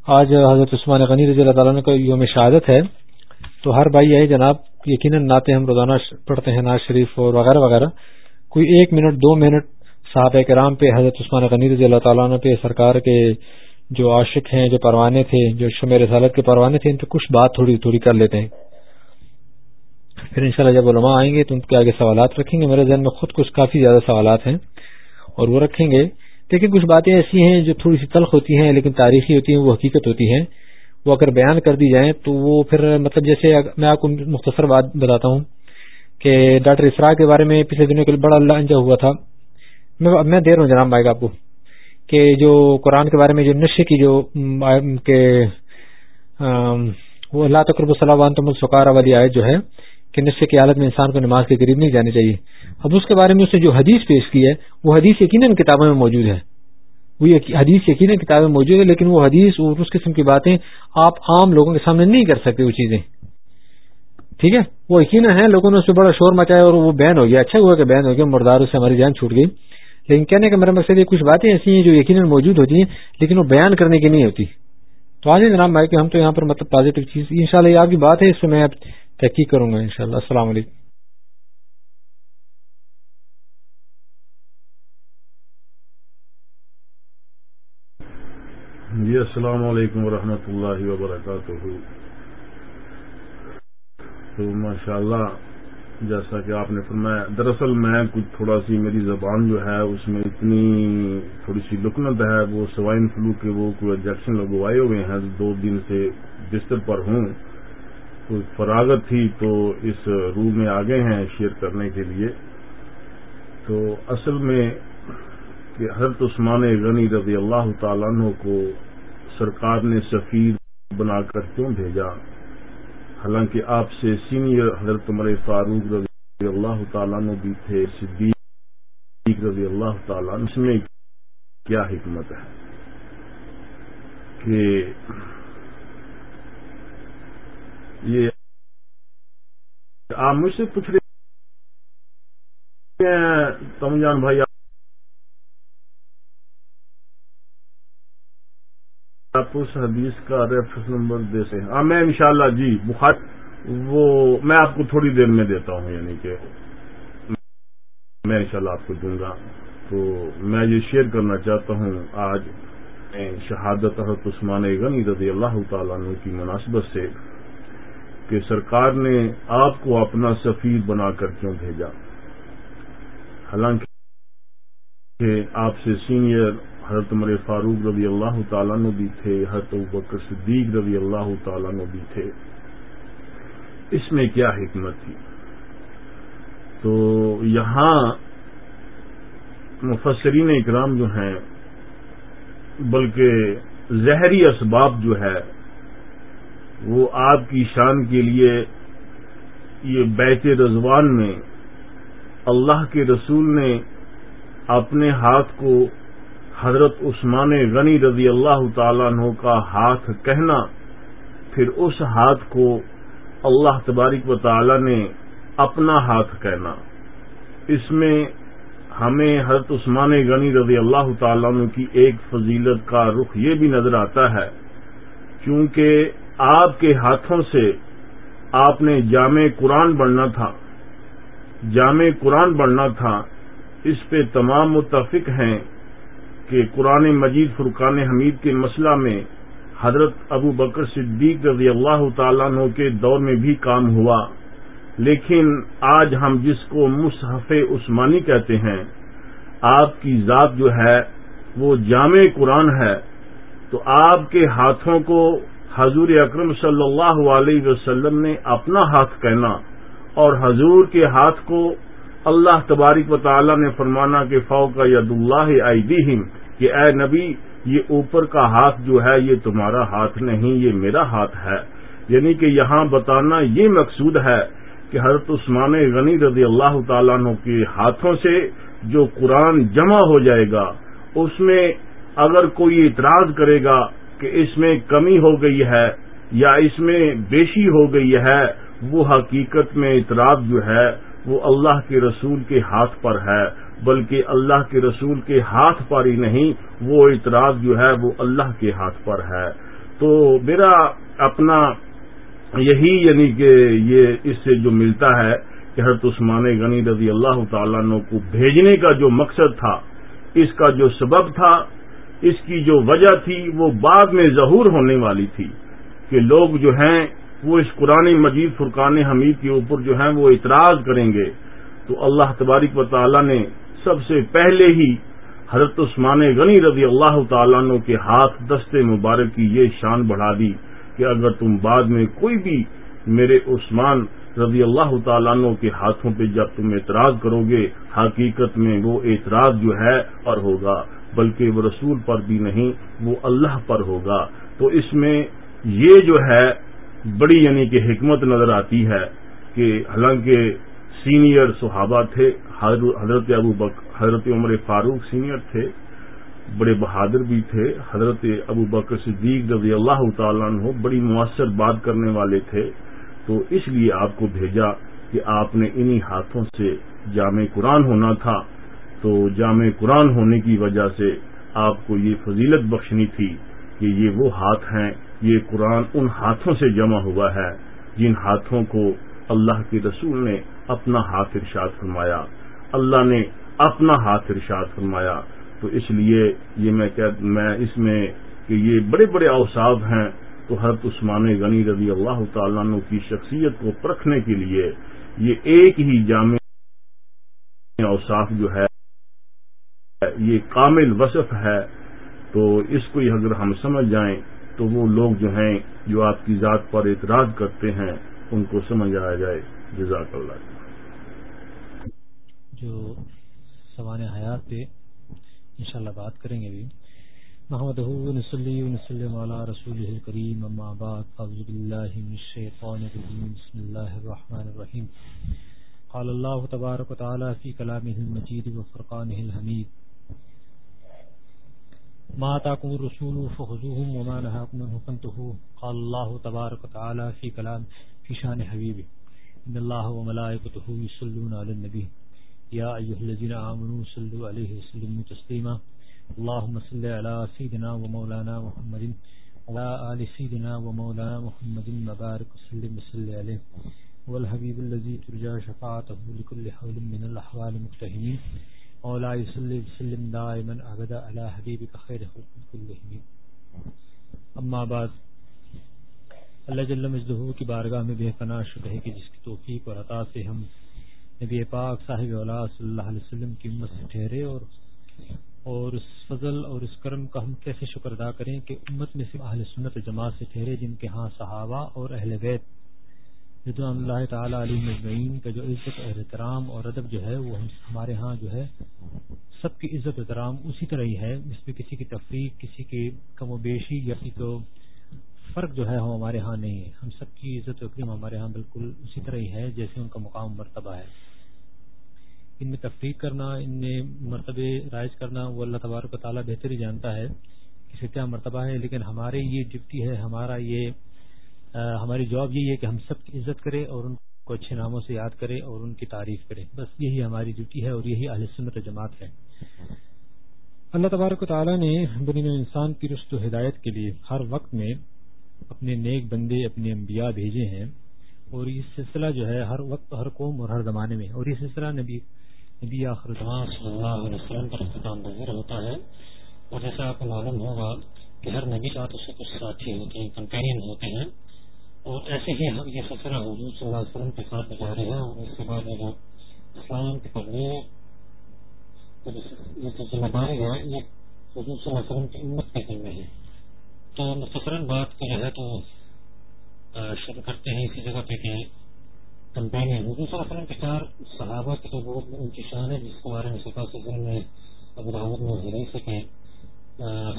آج حضرت عثمان غنی رضی اللہ تعالیٰ کا یوم شہادت ہے۔ تو ہر بھائی آئے جناب یقیناً ناتے ہم روزانہ پڑھتے ہیں ناز شریف اور وغیرہ وغیرہ۔ کوئی ایک منٹ، دو منٹ صحابہ کرام پہ، حضرت عثمان غنی رضی اللہ تعالیٰ پہ، سرکار کے جو عاشق ہیں، جو پروانے تھے، جو شمیر رسالت کے پروانے تھے، ان پہ کچھ بات تھوڑی تھوڑی کر لیتے ہیں۔ پھر انشاءاللہ جب علماء آئیں گے تو ان کے آگے سوالات رکھیں گے۔ میرے ذہن میں خود کچھ کافی زیادہ سوالات ہیں اور وہ رکھیں گے۔ لیکن کچھ باتیں ایسی ہیں جو تھوڑی سی تلخ ہوتی ہیں، لیکن تاریخی ہوتی ہیں، وہ حقیقت ہوتی ہیں۔ وہ اگر بیان کر دی جائیں تو وہ پھر مطلب جیسے میں آپ کو مختصر بات بتاتا ہوں کہ ڈاکٹر اسرا کے بارے میں پچھلے دنوں کے لیے بڑا اللہ انجا ہوا تھا۔ میں دے رہا ہوں جناب بھائی آپ کو کہ جو قرآن کے بارے میں جو نشے کی جو کہ وہ اللہ تقرب صلاح تم السکارا والی آیت جو ہے کہ نشے کی حالت میں انسان کو نماز کے قریب نہیں جانی چاہیے۔ اب اس کے بارے میں اس نے جو حدیث پیش کی ہے، وہ حدیث یقیناً کتابوں میں موجود ہے۔ وہ حدیث یقیناً کتابیں موجود ہے، لیکن وہ حدیث اور اس قسم کی باتیں آپ عام لوگوں کے سامنے نہیں کر سکتے وہ چیزیں۔ ٹھیک ہے؟ وہ یقیناً ہے لوگوں نے اس سے بڑا شور مچایا اور وہ بین ہو گیا۔ اچھا ہوا کہ بین ہو گیا، مردار سے ہماری جان چھوٹ گئی۔ لیکن کہنے کا میرا مقصد یہ کچھ باتیں ایسی ہیں جو یقیناً موجود ہوتی ہیں، لیکن وہ بیان کرنے کی نہیں ہوتی۔ تو آج جناب بھائی، کہ ہم تو یہاں پر مطلب پازیٹو چیز ان شاء اللہ یہ آپ کی بات ہے، اس سے میں تحقیق کروں گا ان شاء اللہ السلام علیکم۔ جی السلام علیکم ورحمۃ اللہ وبرکاتہ۔ تو ماشاء اللہ جیسا کہ آپ نے فرمایا، دراصل میں کچھ تھوڑا سی میری زبان جو ہے، اس میں اتنی تھوڑی سی لکنت ہے وہ سوائن فلو کے وہ کوئی انجیکشن لگوائے ہوئے ہیں، دو دن سے بستر پر ہوں۔ تو فراغت تھی تو اس روح میں آگے ہیں شیئر کرنے کے لیے۔ تو اصل میں کہ حضرت عثمان غنی رضی اللہ تعالیٰ عنہ کو سرکار نے سفیر بنا کر کیوں بھیجا؟ حالانکہ آپ سے سینئر حضرت عمر فاروق رضی اللہ تعالیٰ عنہ بھی تھے، صدیق رضی اللہ تعالیٰ عنہ، اس میں کیا حکمت ہے؟ کہ یہ آپ مجھ سے پوچھ رہے ہیں تم جان بھائی آپ اس حدیث کا ریفرنس نمبر دے سکیں ہاں میں انشاءاللہ جی بخار، وہ میں آپ کو تھوڑی دیر میں دیتا ہوں یعنی کہ میں انشاءاللہ آپ کو دوں گا۔ تو میں یہ شیئر کرنا چاہتا ہوں، آج شہادت حضرت عثمان غنی رضی اللہ تعالیٰ عنہ کی مناسبت سے کہ سرکار نے آپ کو اپنا سفیر بنا کر کیوں بھیجا؟ حالانکہ آپ سے سینئر حضرت عمر فاروق رضی اللہ تعالیٰ نے بھی تھے، حضرت بکر صدیق رضی اللہ تعالیٰ نے بھی تھے۔ اس میں کیا حکمت تھی؟ تو یہاں مفسرین اکرام جو ہیں، بلکہ زہری اسباب جو ہے، وہ آپ کی شان کے لیے یہ بیت رضوان میں اللہ کے رسول نے اپنے ہاتھ کو حضرت عثمان غنی رضی اللہ تعالیٰ عنہ کا ہاتھ کہنا، پھر اس ہاتھ کو اللہ تبارک و تعالی نے اپنا ہاتھ کہنا۔ اس میں ہمیں حضرت عثمان غنی رضی اللہ تعالیٰ عنہ کی ایک فضیلت کا رخ یہ بھی نظر آتا ہے کیونکہ آپ کے ہاتھوں سے آپ نے جامع قرآن بڑھنا تھا، جامع قرآن بڑھنا تھا، اس پہ تمام متفق ہیں۔ کہ قرآن مجید فرقان حمید کے مسئلہ میں حضرت ابو بکر صدیق رضی اللہ تعالیٰ عنہ کے دور میں بھی کام ہوا۔ لیکن آج ہم جس کو مصحف عثمانی کہتے ہیں، آپ کی ذات جو ہے، وہ جامع قرآن ہے۔ تو آپ کے ہاتھوں کو حضور اکرم صلی اللہ علیہ وسلم نے اپنا ہاتھ کہنا اور حضور کے ہاتھ کو اللہ تبارک و تعالی نے فرمانا کہ فوق ید اللہ عیدیم کہ اے نبی، یہ اوپر کا ہاتھ جو ہے، یہ تمہارا ہاتھ نہیں، یہ میرا ہاتھ ہے۔ یعنی کہ یہاں بتانا یہ مقصود ہے کہ حضرت عثمان غنی رضی اللہ تعالیٰ عنہ کے ہاتھوں سے جو قرآن جمع ہو جائے گا، اس میں اگر کوئی اعتراض کرے گا کہ اس میں کمی ہو گئی ہے یا اس میں بیشی ہو گئی ہے، وہ حقیقت میں اعتراض جو ہے، وہ اللہ کے رسول کے ہاتھ پر ہے۔ بلکہ اللہ کے رسول کے ہاتھ پر ہی نہیں، وہ اعتراض جو ہے وہ اللہ کے ہاتھ پر ہے۔ تو میرا اپنا یہی یعنی کہ یہ اس سے جو ملتا ہے کہ حضرت عثمان غنی رضی اللہ تعالیٰ عنہ کو بھیجنے کا جو مقصد تھا، اس کا جو سبب تھا، اس کی جو وجہ تھی، وہ بعد میں ظہور ہونے والی تھی کہ لوگ جو ہیں، وہ اس قرآن مجید فرقان حمید کے اوپر جو ہیں، وہ اعتراض کریں گے۔ تو اللہ تبارک و تعالیٰ نے سب سے پہلے ہی حضرت عثمان غنی رضی اللہ تعالیٰ عنہ کے ہاتھ دست مبارک کی یہ شان بڑھا دی کہ اگر تم بعد میں کوئی بھی میرے عثمان رضی اللہ تعالیٰ عنہ کے ہاتھوں پہ جب تم اعتراض کرو گے، حقیقت میں وہ اعتراض جو ہے اور ہوگا، بلکہ وہ رسول پر بھی نہیں، وہ اللہ پر ہوگا۔ تو اس میں یہ جو ہے، بڑی یعنی کہ حکمت نظر آتی ہے کہ حالانکہ سینئر صحابہ تھے، حضرت ابو بک، حضرت عمر فاروق سینئر تھے، بڑے بہادر بھی تھے، حضرت ابو بکر صدیق رضی اللہ تعالیٰ عنہ بڑی مؤثر بات کرنے والے تھے۔ تو اس لیے آپ کو بھیجا کہ آپ نے انہی ہاتھوں سے جامع قرآن ہونا تھا۔ تو جامع قرآن ہونے کی وجہ سے آپ کو یہ فضیلت بخشنی تھی کہ یہ وہ ہاتھ ہیں، یہ قرآن ان ہاتھوں سے جمع ہوا ہے جن ہاتھوں کو اللہ کے رسول نے اپنا ہاتھ ارشاد فرمایا۔ اللہ نے اپنا ہاتھ ارشاد فرمایا۔ تو اس لیے یہ میں میں اس میں کہ یہ بڑے بڑے اوصاف ہیں۔ تو حضرت عثمان غنی رضی اللہ تعالیٰ عنہ کی شخصیت کو پرکھنے کے لیے یہ ایک ہی جامع اوصاف جو ہے، یہ کامل وصف ہے۔ تو اس کو اگر ہم سمجھ جائیں تو وہ لوگ جو ہیں، جو آپ کی ذات پر اعتراض کرتے ہیں، ان کو سمجھ آیا جائے۔ جزاک اللہ۔ جو سوان حیات پہ انشاءاللہ بات کریں گے بھی۔ محمد نسلی ونسلم علی رسول الکریم، اما بعد، اعوذ باللہ من الشیطان الرجیم، بسم اللہ الرحمن الرحیم۔ قال اللہ تبارک و تعالی فی کلامہ المجید و فرقانہ الحمید، ما تاکم الرسول فخذوهم وما نهاكم عنه فانتهوا۔ قال الله تبارك وتعالى في كلام في شان حبيبه ان الله وملائكته يصلون على النبي يا ايها الذين امنوا صلوا عليه وسلموا تسليما. اللهم صل على سيدنا ومولانا محمد وعلى ال سيدنا ومولانا محمد وبارك وسلم وصل عليه. والحبيب الذي ترجى شفاعته لكل حول من الاحوال مقتهمين اولا يصلي وسلم دائما ابدا على حبيبك خير خلق كلهم. اما بعد، اللہ جل مجدہ کی بارگاہ میں بے پناہ شکر ہے کہ جس کی توفیق اور عطا سے ہم نبی پاک صاحب اولا صلی اللہ علیہ وسلم کی امت سے ٹھہرے اور اور اس فضل اور اس کرم کا ہم کیسے شکر ادا کریں کہ امت میں سے اہل سنت جماعت سے ٹھہرے جن کے ہاں صحابہ اور اہل بیت رضوان اللہ تعالیٰ علیہ مجمعین کا جو عزت احترام اور ادب جو ہے وہ ہمارے ہاں جو ہے سب کی عزت احترام اسی طرح ہی ہے اس میں کسی کی تفریح کسی کی کم و بیشی یا کسی تو فرق جو ہے وہ ہمارے ہاں نہیں ہے۔ ہم سب کی عزت و اکریم ہمارے ہاں بالکل اسی طرح ہی ہے جیسے ان کا مقام مرتبہ ہے۔ ان میں تفریح کرنا، ان میں مرتبہ رائج کرنا، وہ اللہ تبارک و تعالیٰ بہتر ہی جانتا ہے کہ کیا مرتبہ ہے، لیکن ہمارے یہ ڈپٹی ہے، ہمارا یہ ہماری جواب یہی ہے کہ ہم سب کی عزت کرے اور ان کو اچھے ناموں سے یاد کرے اور ان کی تعریف کرے بس یہی ہماری ڈیوٹی ہے اور یہی اہل سنت جماعت ہے۔ اللہ تبارک و تعالیٰ نے بنی انسان کی رشت و ہدایت کے لیے ہر وقت میں اپنے نیک بندے، اپنے انبیاء بھیجے ہیں اور یہ سلسلہ جو ہے ہر وقت، ہر قوم اور ہر زمانے میں، اور یہ سلسلہ نبی نبی آخر صلی اللہ علیہ وسلم پر اختتام بغیر ہوتا ہے اور جیسا آپ کو معلوم ہوگا کہ ہر نبی کا تو سے کچھ ساتھی ہوتے ہیں، کمپینین ہوتے ہیں۔ اور ایسے ہی ہم یہ سلسلہ حضور صلی اللہ علیہ وسلم کے ساتھ بجا رہے ہیں۔ اور اس کے بعد جو اسلام کی تبلیغ یہ سلسلہ بار گیا یہ حضور صلی اللہ علیہ وسلم کی امت کے ذمہ ہے۔ تو مختصراً بات کو جو ہے تو شروع کرتے ہیں، اسی جگہ پہ کہ کمپین ہے۔ حضور صلی اللہ علیہ وسلم کے چار صحابہ کی تو بہت ان شان ہے، جس کے بارے میں سفا سفر میں ابو داود یعنی میں ہرے سکیں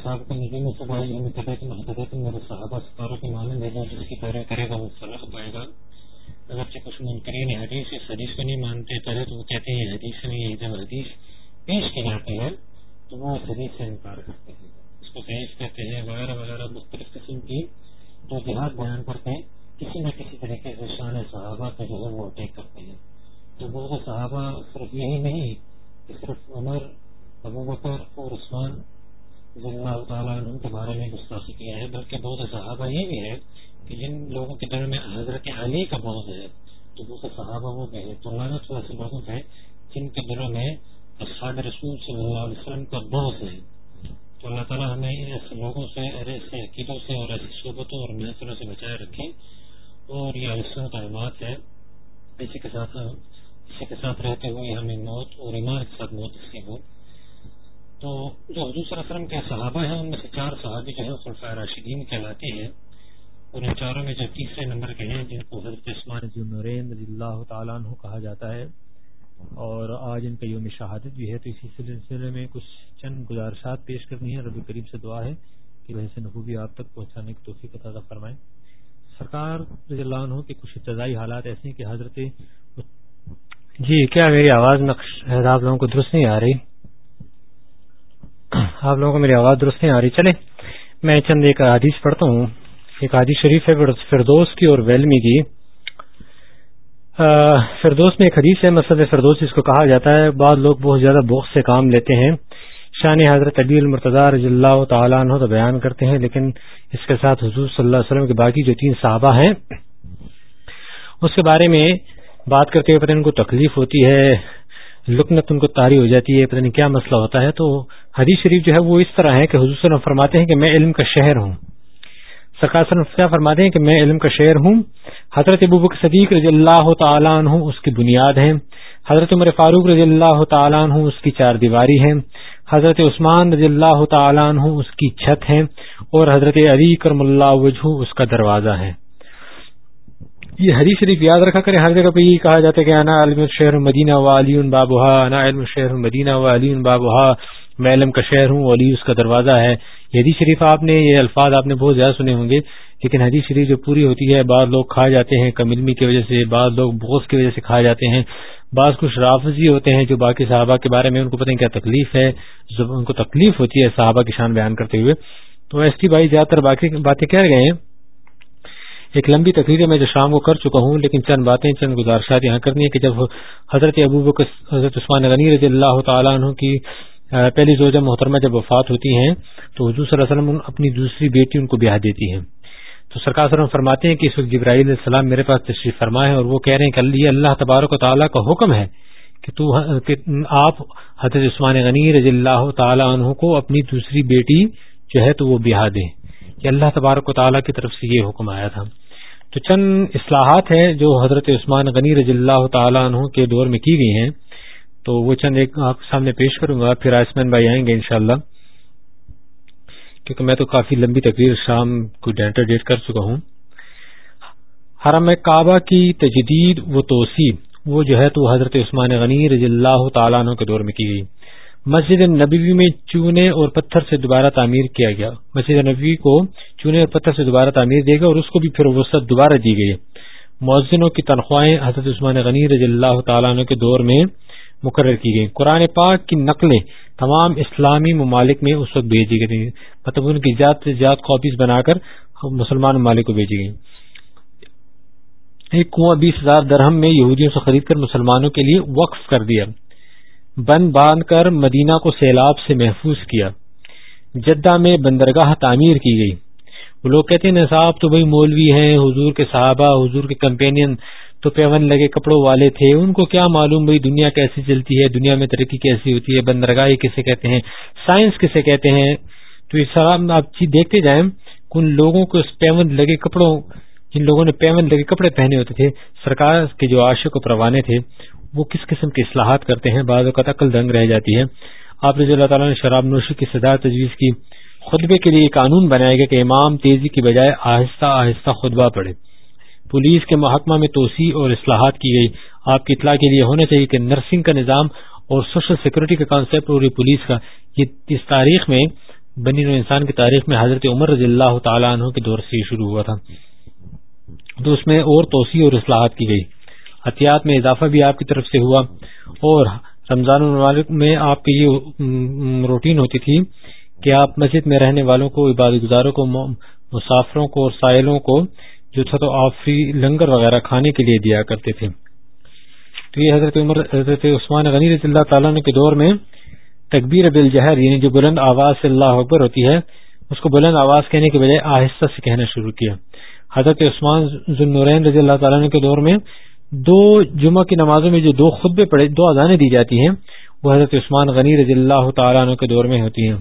صاحب کو نجی میں صبح ہمیں طبیعت محدت میرے صحابہ ستاروں کے معنی بھیجا جس کی پیرا کرے گا، وہ فلاح پائے گا۔ اگرچہ کچھ منکرین حدیث اس حدیث کو نہیں مانتے، پہلے تو وہ کہتے ہیں حدیث نہیں ہے جب حدیث پیش کی جاتی ہے، تو وہ اس حدیث سے انکار کرتے ہیں۔ اس کو پیش کہتے ہیں، وغیرہ وغیرہ، مختلف قسم کی تو جہاد بیان کرتے ہیں۔ کسی نہ کسی طریقے سے شان صحابہ کا جو ہے وہ اٹیک کرتے ہیں۔ تو وہ صحابہ صرف یہی نہیں، کہ صرف عمر، ابو بکر اور عثمان اللہ تعالیٰ عنہ کے بارے میں گستاخی کیا ہے۔ بلکہ بہت صحابہ یہ بھی ہے کہ جن لوگوں کے دل میں حضرت علی کا بوجھ ہے، تو وہ صحابہ وہ گئے تو لانت ایسے لوگوں کے جن کے دلوں میں اصحاب رسول صلی اللہ علیہ وسلم کا بوجھ ہے۔ تو اللہ تعالیٰ ہمیں ایسے لوگوں سے اور ایسے عقیدوں سے اور ایسی صحبتوں اور محسروں سے بچائے رکھے اور یہ علیہ تعلیمات ہے۔ اسی کے ساتھ اسی کے ساتھ رہتے ہوئے ہمیں موت اور ایمان کے ساتھ موت اس ہو تو جو حضور صلی اللہ علیہ وسلم کے صحابہ ہیں، ان میں سے چار صحابی جو ہے خلفۂ راشدین کہلاتے ہیں۔ ان چاروں میں جو تیسرے نمبر کے ہیں، جن کو حضرت عثمان نورین رضی اللہ تعالیٰ عنہ کہا جاتا ہے۔ اور آج ان کا یوم شہادت بھی ہے۔ تو اسی سلسلے میں کچھ چند گزارشات پیش کرنی ہے ربی کریم سے دعا ہے کہ ویسے سے نحوبی آپ تک پہنچانے کی توفیق عطا فرمائیں سرکار رضی اللہ عنہ کے کچھ ابتدائی حالات ایسے ہیں کہ حضرت جی کیا میری آواز نقش آپ لوگوں کو درست نہیں آ رہی؟ آپ لوگوں کو میری آواز درست نہیں آ رہی؟ چلے میں چند ایک حدیث پڑھتا ہوں۔ ایک حدیث شریف ہے فردوس کی اور ویلمی کی۔ فردوس میں ایک حدیث ہے مسد فردوس اس کو کہا جاتا ہے، بعض لوگ بہت زیادہ بوخ سے کام لیتے ہیں۔ شان حضرت علی المرتضی رضی اللہ تعالیٰ عنہ تو بیان کرتے ہیں، لیکن اس کے ساتھ حضور صلی اللہ علیہ وسلم کے باقی جو تین صحابہ ہیں، اس کے بارے میں بات کرتے ہوئے پتہ ان کو تکلیف ہوتی ہے، لکنت ان کو تاری ہو جاتی ہے، پتہ نہیں کیا مسئلہ ہوتا ہے۔ تو حدیث شریف جو ہے وہ اس طرح ہے کہ حضور صلی فرماتے ہیں کہ میں علم کا شہر ہوں۔ سرکار فرماتے ہیں کہ میں علم کا شہر ہوں؟ حضرت ابوبک صدیق رضی اللہ تعالیٰ عنہ اس کی بنیاد ہے حضرت عمر فاروق رضی اللہ تعالیٰ عنہ اس کی چار دیواری ہے حضرت عثمان رضی اللہ تعالیٰ عنہ اس کی چھت ہے اور حضرت علی کرم اللہ وجہ اس کا دروازہ ہے۔ یہ حدیث شریف یاد رکھا کرے ہر جگہ پہ یہ کہا جاتا ہے کہ انا علم شہر مدینہ و علی بابا انا علم شہر مدینہ و علی بابا میں علم کا شہر ہوں علی اس کا دروازہ ہے۔ یہ حدیث شریف آپ نے، یہ الفاظ آپ نے بہت زیادہ سنے ہوں گے، لیکن حدیث شریف جو پوری ہوتی ہے، بعض لوگ کھا جاتے ہیں کم علمی کی وجہ سے، بعض لوگ بوس کی وجہ سے کھا جاتے ہیں۔ بعض کچھ رافضی ہوتے ہیں جو باقی صحابہ کے بارے میں ان کو پتہ نہیں کیا تکلیف ہے ان کو تکلیف ہوتی ہے صحابہ کی شان بیان کرتے ہوئے۔ تو ایس ٹی بھائی زیادہ تر باقی باتیں کہہ گئے ہیں؟ ایک لمبی تقریر میں جو شام کو کر چکا ہوں، لیکن چند باتیں، چند گزارشات یہاں کرنی ہے کہ جب حضرت ابو حضرت عثمان غنی رضی اللہ تعالیٰ عنہ کی پہلی زوجہ محترمہ جب وفات ہوتی ہیں، تو حضور صلی اللہ علیہ وسلم اپنی دوسری بیٹی ان کو بیاہ دیتی ہیں۔ تو سرکار صلی فرماتے ہیں کہ اس وقت جبرائیل علیہ السلام میرے پاس تشریف فرما ہے اور وہ کہہ رہے ہیں کہ یہ اللہ تبارک و تعالیٰ کا حکم ہے کہ تو ہاں، آپ حضرت عثمان غنی رضی اللہ تعالیٰ عنہ کو اپنی دوسری بیٹی جو ہے تو وہ بیاہ دیں۔ یہ اللہ تبارک و تعالیٰ کی طرف سے یہ حکم آیا تھا۔ تو چند اصلاحات ہیں جو حضرت عثمان غنی رضی اللہ تعالیٰ عنہ کے دور میں کی گئی ہیں۔ تو وہ چند ایک آپ کے سامنے پیش کروں گا، پھر آسمان بھائی آئیں گے انشاءاللہ۔ کیونکہ میں تو کافی لمبی تقریر شام کو ڈینٹر ڈیٹ کر چکا ہوں۔ حرم کعبہ کی تجدید و توسیع، وہ جو ہے تو حضرت عثمان غنی رضی اللہ تعالیٰ عنہ کے دور میں کی گئی۔ مسجد نبوی میں چونے اور پتھر سے دوبارہ تعمیر کیا گیا۔ مسجد نبوی کو چونے اور پتھر سے دوبارہ تعمیر دے گا اور اس کو بھی پھر وسط دوبارہ دی گئی۔ مؤذنوں کی تنخواہیں حضرت عثمان غنی رضی اللہ تعالیٰ عنہ کے دور میں مقرر کی گئی قرآن پاک کی نقلیں تمام اسلامی ممالک میں اس وقت بھیجی گئی مطلب ان کی زیادہ سے زیادہ کاپیز بنا کر مسلمان ممالک کو بھیجی گئی ایک کنواں بیس ہزار درہم میں یہودیوں سے خرید کر مسلمانوں کے لیے وقف کر دیا۔ بند باندھ کر مدینہ کو سیلاب سے محفوظ کیا۔ جدہ میں بندرگاہ تعمیر کی گئی۔ وہ لوگ کہتے ہیں صاحب تو بھائی مولوی ہیں، حضور کے صحابہ، حضور کے کمپینین۔ تو پیون لگے کپڑوں والے تھے۔ ان کو کیا معلوم بھائی دنیا کیسی چلتی ہے، دنیا میں ترقی کیسی ہوتی ہے بندرگاہ کسے کہتے ہیں، سائنس کسے کہتے ہیں۔ تو اس طرح آپ چیز دیکھتے جائیں، کن لوگوں کو پیون لگے کپڑوں، جن لوگوں نے پیون لگے کپڑے پہنے ہوتے تھے، سرکار کے جو عاشق و پروانے تھے، وہ کس قسم کی اصلاحات کرتے ہیں؟ بعض اوقات عقل دنگ رہ جاتی ہے۔ آپ رضی اللہ تعالیٰ نے شراب نوشی کی سدا تجویز کی۔ خطبے کے لیے قانون بنایا گیا کہ امام تیزی کی بجائے آہستہ آہستہ خطبہ پڑے پولیس کے محکمہ میں توسیع اور اصلاحات کی گئی۔ آپ کی اطلاع کے لیے ہونا چاہیے کہ نرسنگ کا نظام اور سوشل سیکورٹی کا کانسیپٹ اور پولیس کا یہ اس تاریخ میں بنی نو انسان کی تاریخ میں حضرت عمر رضی اللہ تعالیٰ عنہ کے دور سے شروع ہوا تھا۔ تو اس میں اور توسیع اور اصلاحات کی گئی۔ احتیاط میں اضافہ بھی آپ کی طرف سے ہوا اور رمضان المالک میں آپ کی یہ روٹین ہوتی تھی کہ آپ مسجد میں رہنے والوں کو، عبادت گزاروں کو مسافروں کو اور سائلوں کو جو تھا تو آپ لنگر وغیرہ کھانے کے لیے دیا کرتے تھے۔ تو یہ حضرت عمر، حضرت عثمان غنی رضی اللہ تعالیٰ کے دور میں تکبیر بل جہر یعنی جو بلند آواز سے اللہ اکبر ہوتی ہے، اس کو بلند آواز کہنے کے بجائے آہستہ سے کہنا شروع کیا۔ حضرت عثمان ذنورین رضی اللہ تعالیٰ کے دور میں دو جمعہ کی نمازوں میں جو دو خطبے پڑے دو اذانیں دی جاتی ہیں، وہ حضرت عثمان غنی رضی اللہ تعالیٰ عنہ کے دور میں ہوتی ہیں۔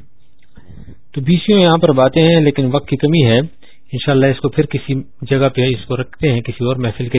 تو بیسیوں یہاں پر باتیں ہیں، لیکن وقت کی کمی ہے۔ انشاءاللہ اس کو پھر کسی جگہ پہ اس کو رکھتے ہیں، کسی اور محفل کے